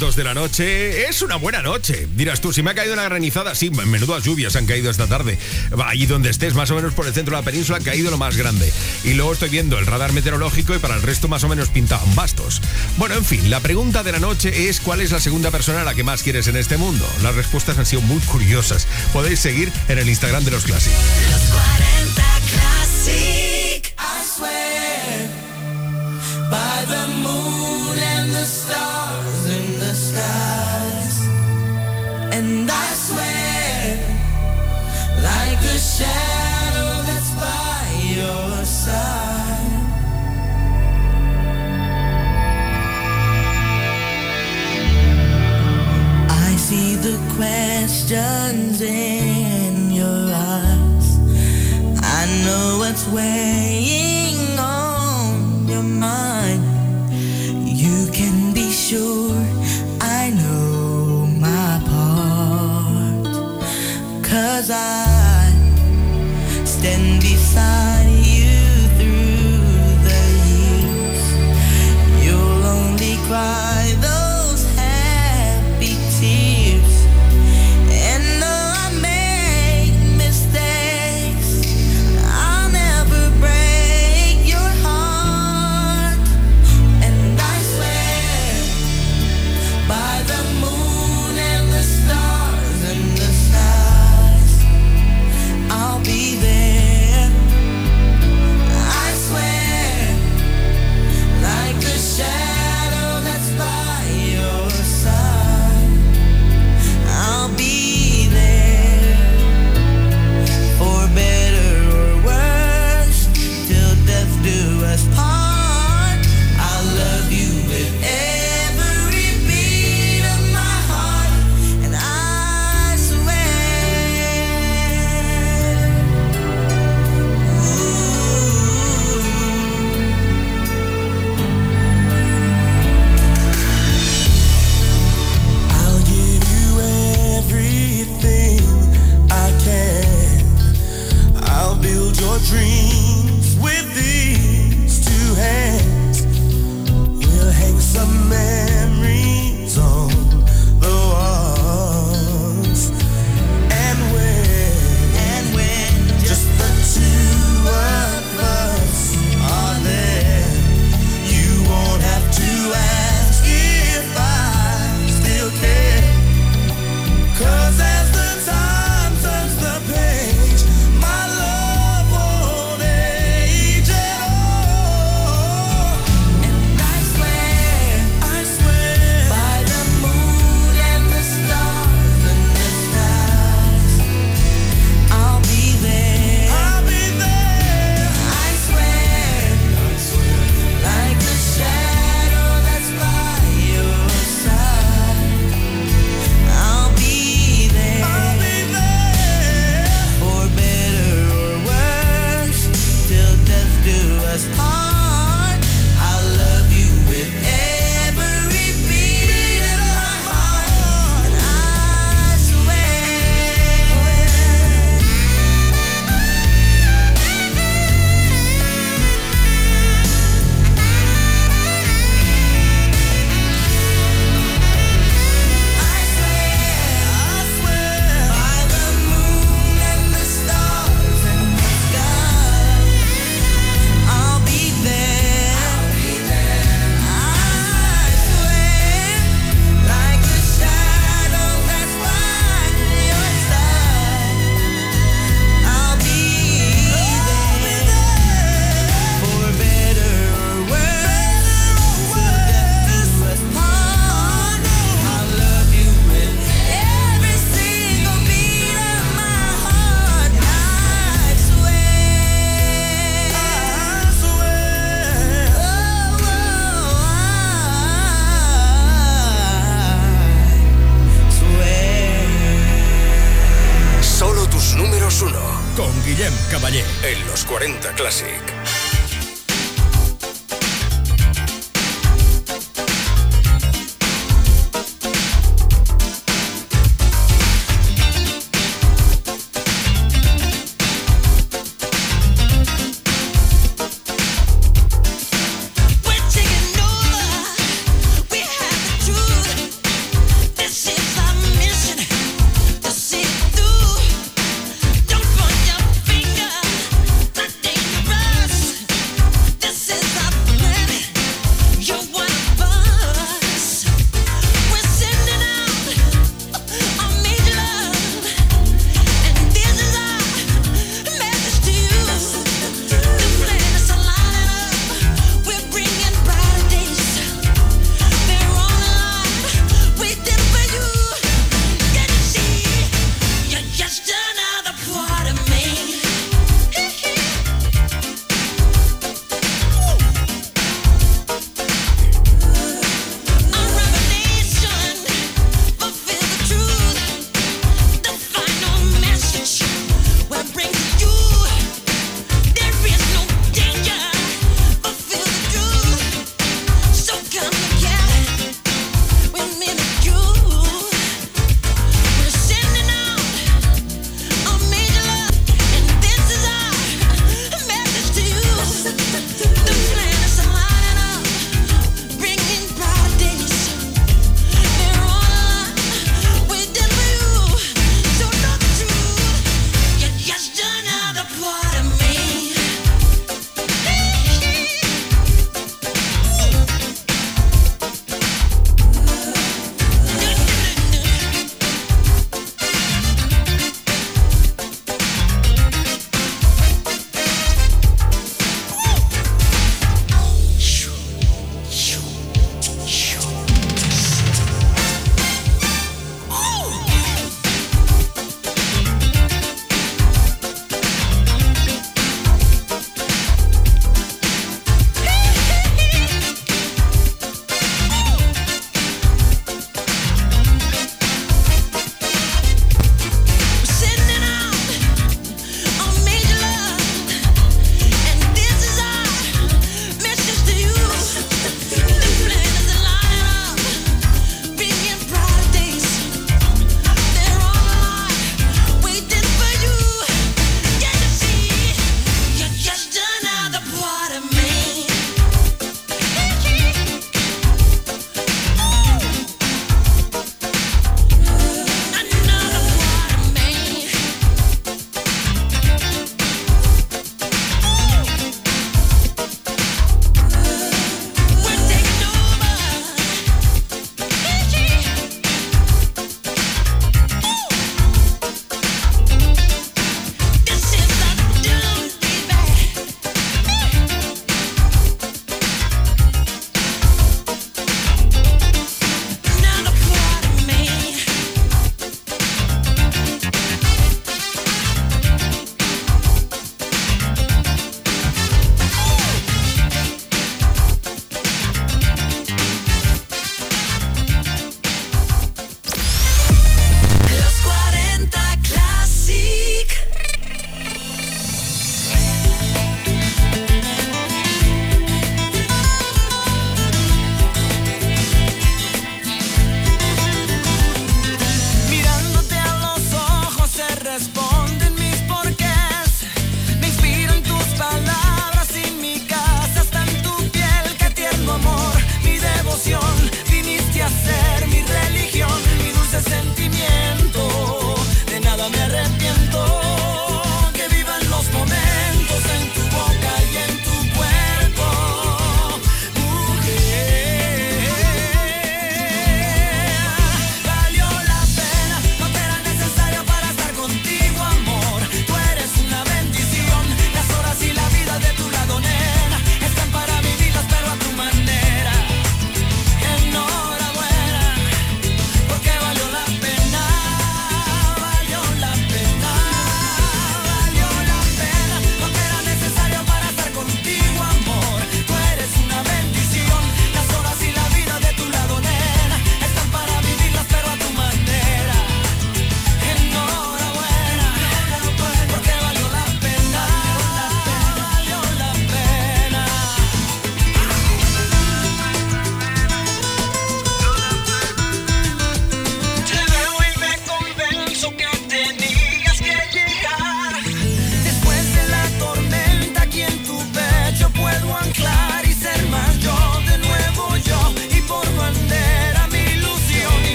minutos de la noche. Es una buena noche. Dirás tú, si me ha caído una granizada, sí, menudas lluvias han caído esta tarde. Allí donde estés, más o menos por el centro de la península, ha caído lo más grande. Y luego estoy viendo el radar meteorológico y para el resto más o menos pintaban bastos. Bueno, en fin, la pregunta de la noche es cuál es la segunda persona a la que más quieres en este mundo. Las respuestas han sido muy curiosas. Podéis seguir en el Instagram de los clásicos. questions in your eyes. I know it's where.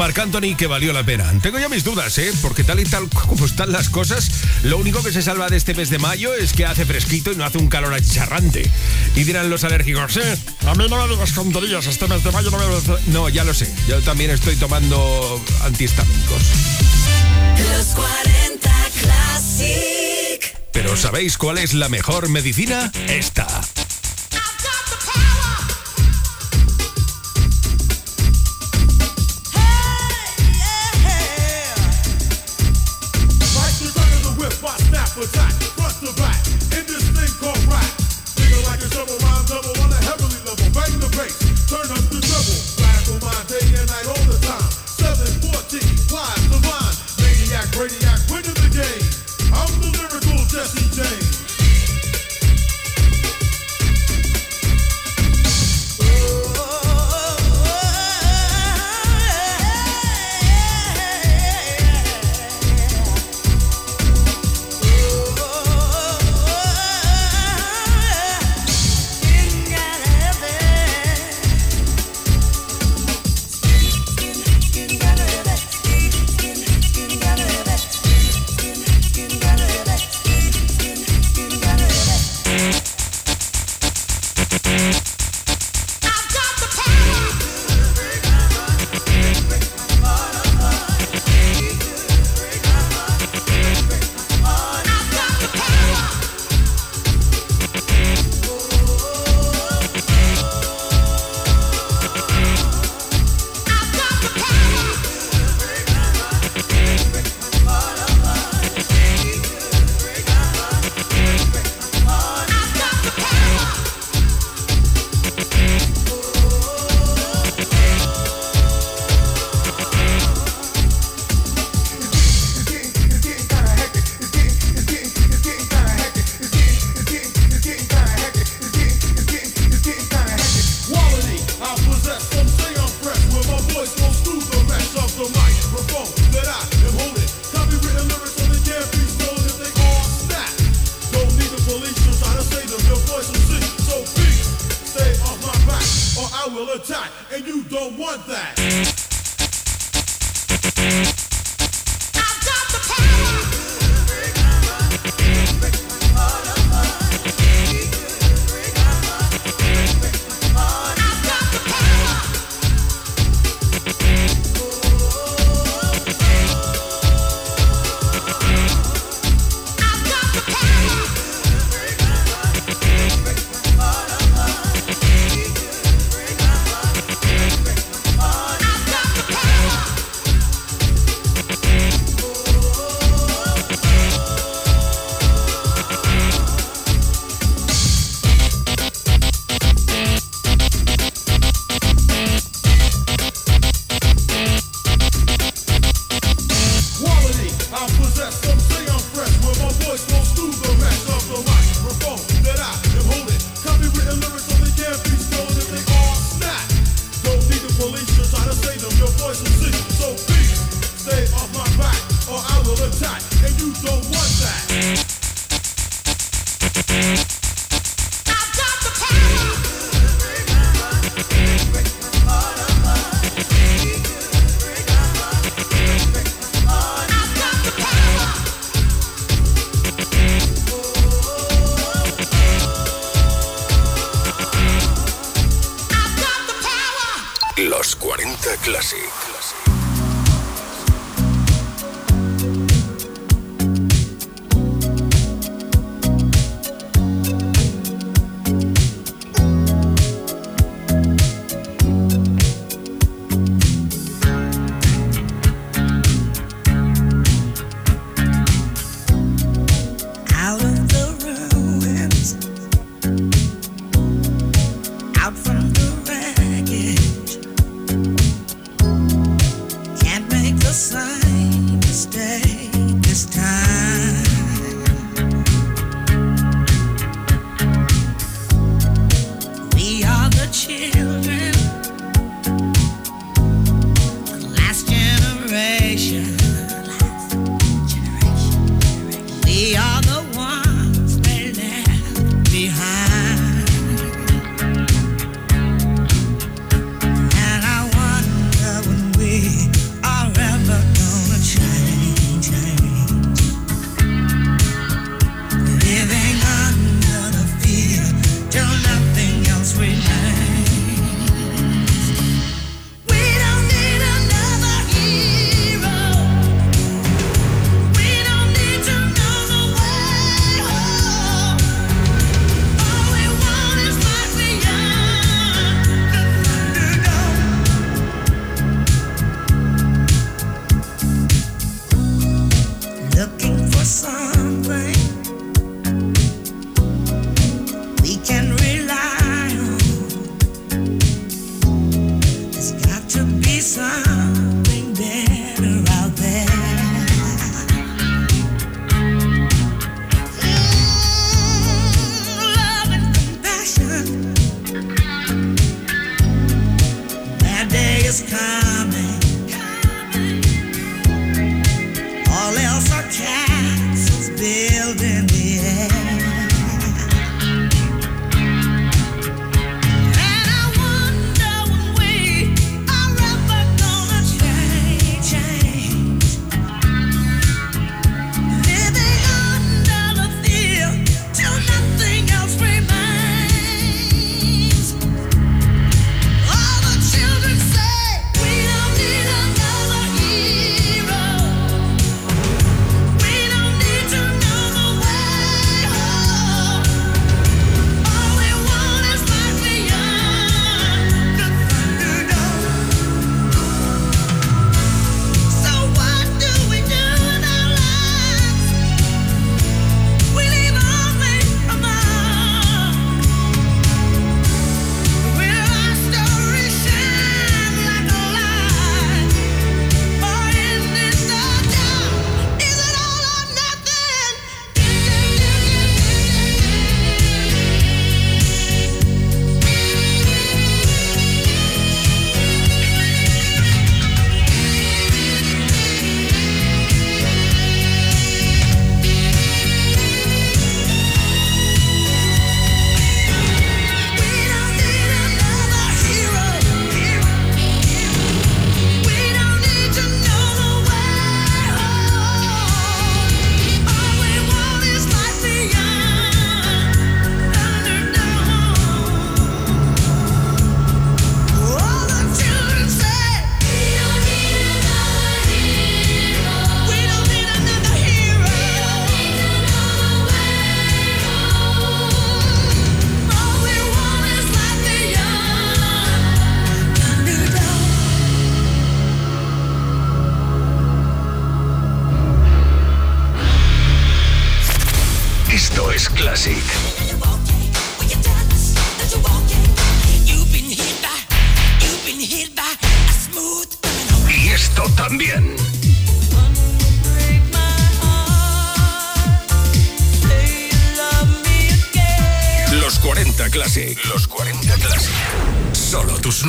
Marc Anthony que valió la pena. Tengo ya mis dudas, ¿eh? Porque tal y tal como están las cosas, lo único que se salva de este mes de mayo es que hace fresquito y no hace un calor acharrante. Y dirán los alérgicos, ¿eh? A mí no me digas tonterías, este mes de mayo no me... No, ya lo sé. Yo también estoy tomando antihistamínicos. Los 40 Classic. Pero ¿sabéis cuál es la mejor medicina? Esta.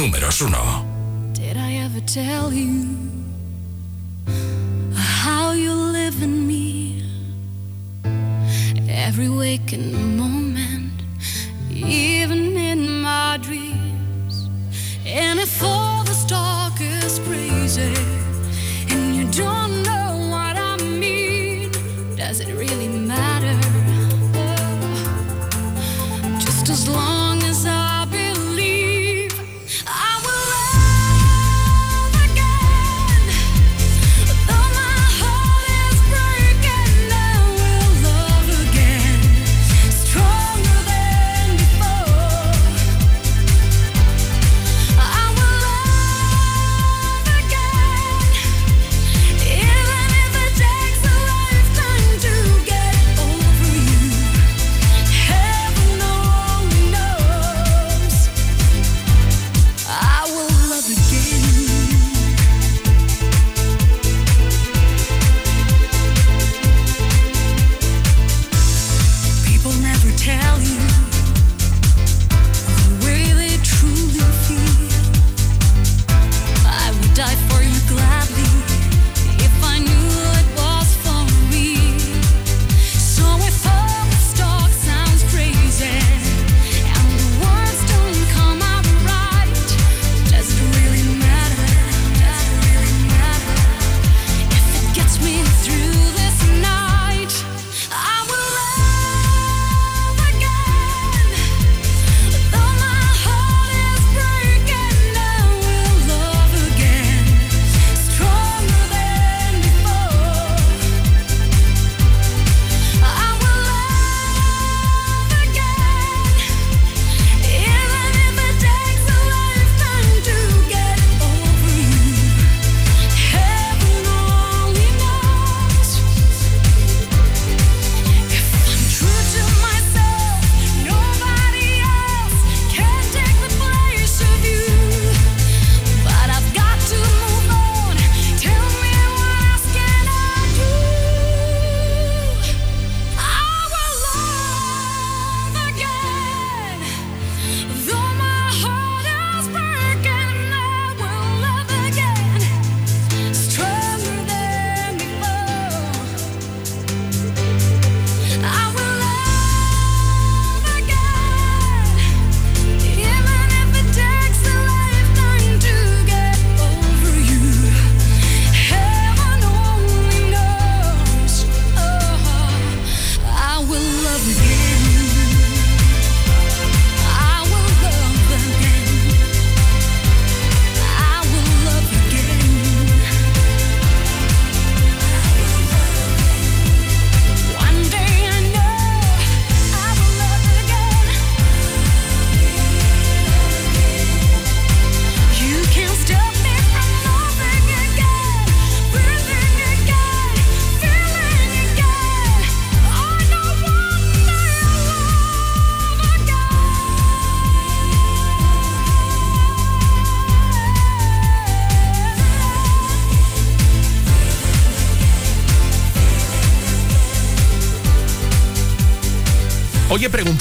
Números uno. Did I ever tell you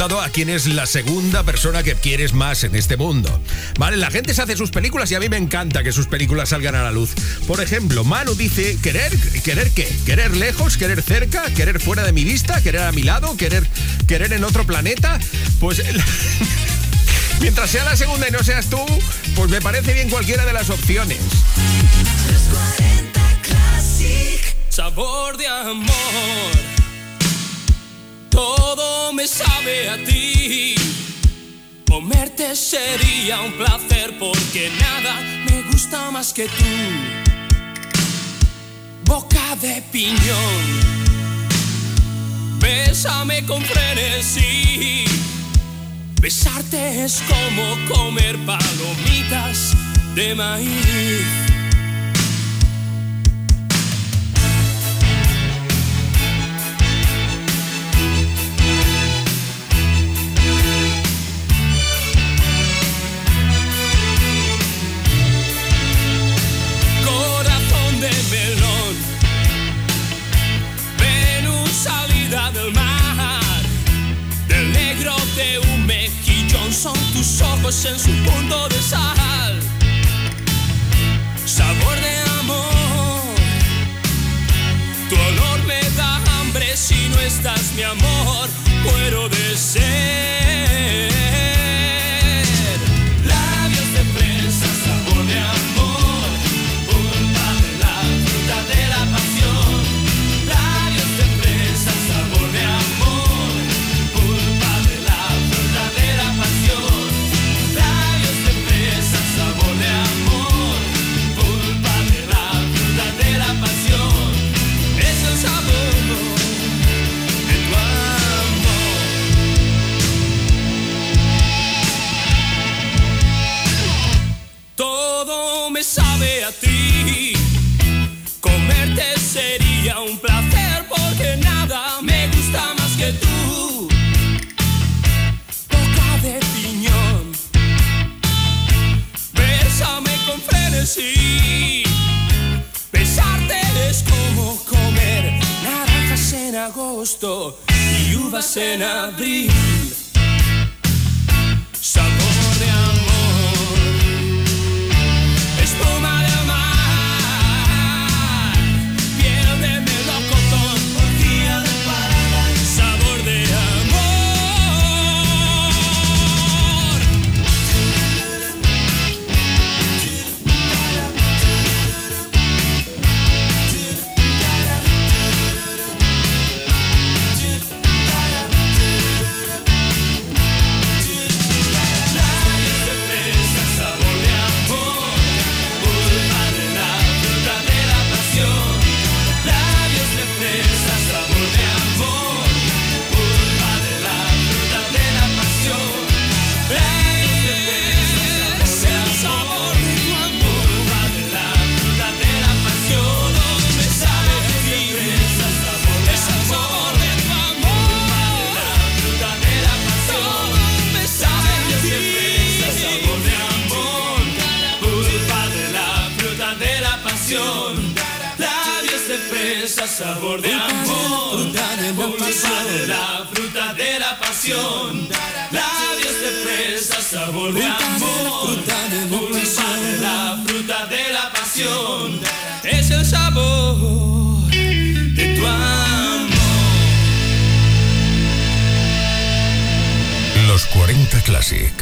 preguntado a quién es la segunda persona que quieres más en este mundo. Vale, la gente se hace sus películas y a mí me encanta que sus películas salgan a la luz. Por ejemplo, Manu dice, ¿querer? ¿Querer qué? ¿Querer lejos? ¿Querer cerca? ¿Querer fuera de mi vista? ¿Querer a mi lado? ¿Querer, querer en otro planeta? Pues... Mientras sea la segunda y no seas tú, pues me parece bien cualquiera de las opciones. Sabor de amor. Todo me sabe a ti. Comerte sería un placer porque nada me gusta más que tú. Boca de piñón. Bésame con frenesí. Besarte es como comer palomitas de maíz. Frenesí. Besarte es como comer naranjas en agosto y uvas en abril. Sabor de amor. Pasión. Labios de fresa, sabor de amor, pulpa de la fruta de la pasión. Es el sabor de tu amor. Los 40 Classic.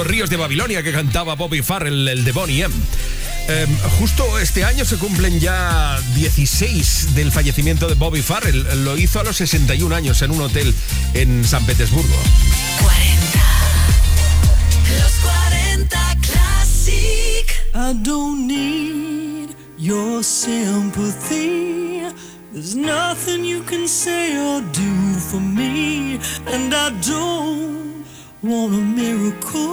los ríos de Babilonia que cantaba Bobby Farrell, el de Bonnie M. Em, justo este año se cumplen ya 16 del fallecimiento de Bobby Farrell. Lo hizo a los 61 años en un hotel en San Petersburgo. 40, los 40 Classic. I don't need your sympathy. There's nothing you can say or do for me. And I don't want a miracle.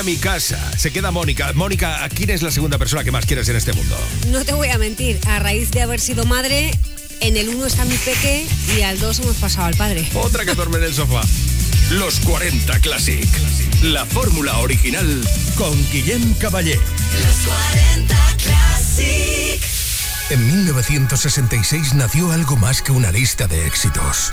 a mi casa. Se queda Mónica. Mónica, ¿a quién es la segunda persona que más quieres en este mundo? No te voy a mentir. A raíz de haber sido madre, en el 1 está mi peque y al 2 hemos pasado al padre. Otra que duerme en el sofá. Los 40 Classic. La fórmula original con Guillem Caballé. Los 40 Classic. En 1966 nació algo más que una lista de éxitos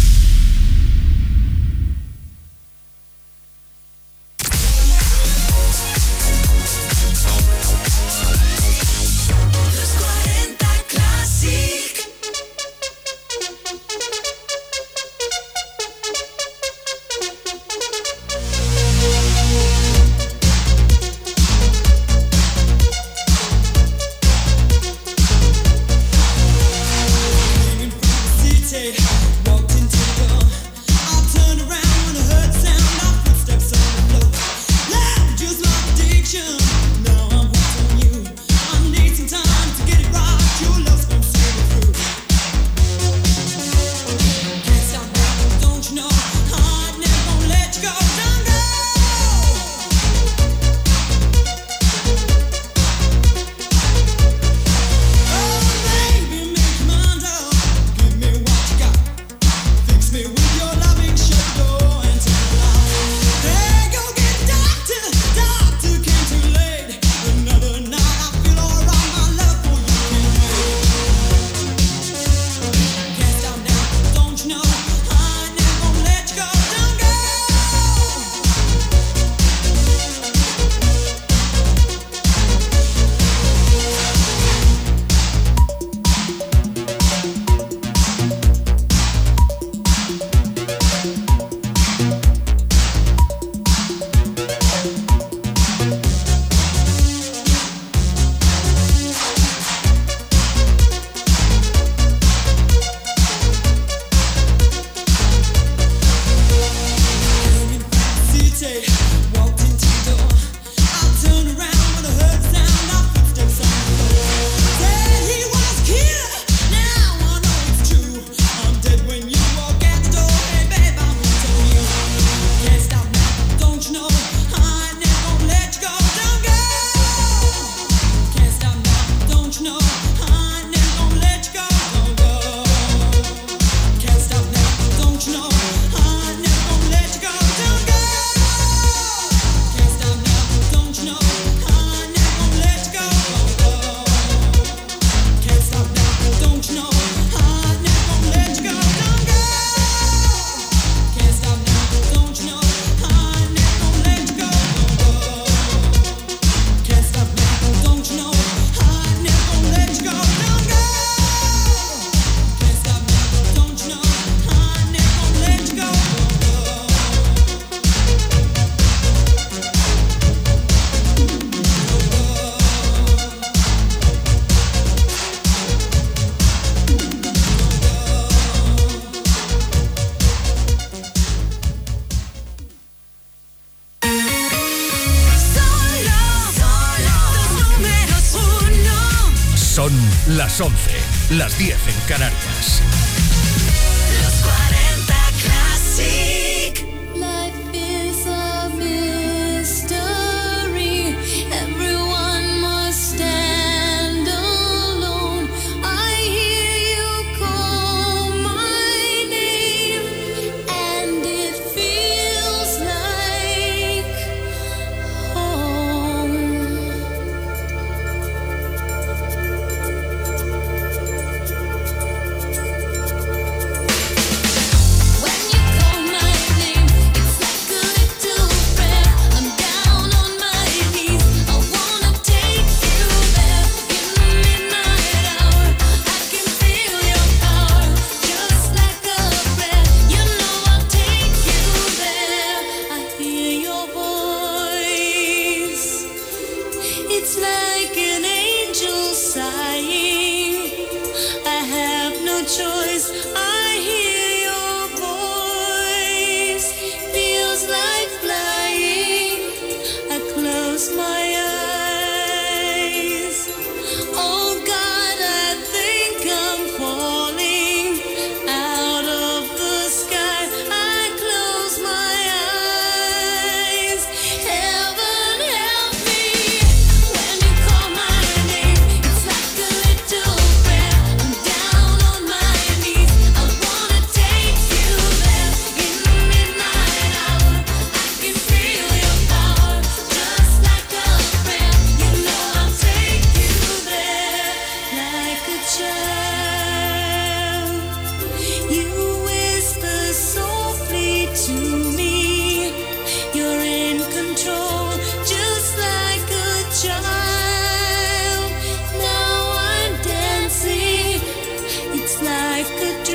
life could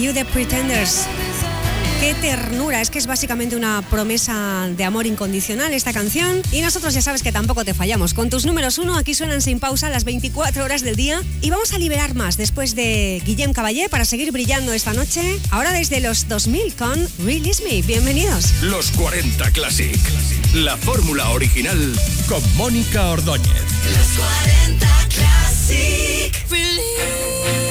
You the Pretenders. Qué ternura, es que es básicamente una promesa de amor incondicional esta canción. Y nosotros ya sabes que tampoco te fallamos. Con tus números uno, aquí suenan sin pausa las 24 horas del día. Y vamos a liberar más después de Guillem Caballé para seguir brillando esta noche. Ahora desde los 2000 con Release Me. Bienvenidos. Los 40 Classic. La fórmula original con Mónica Ordóñez. Los 40 Classic. Release.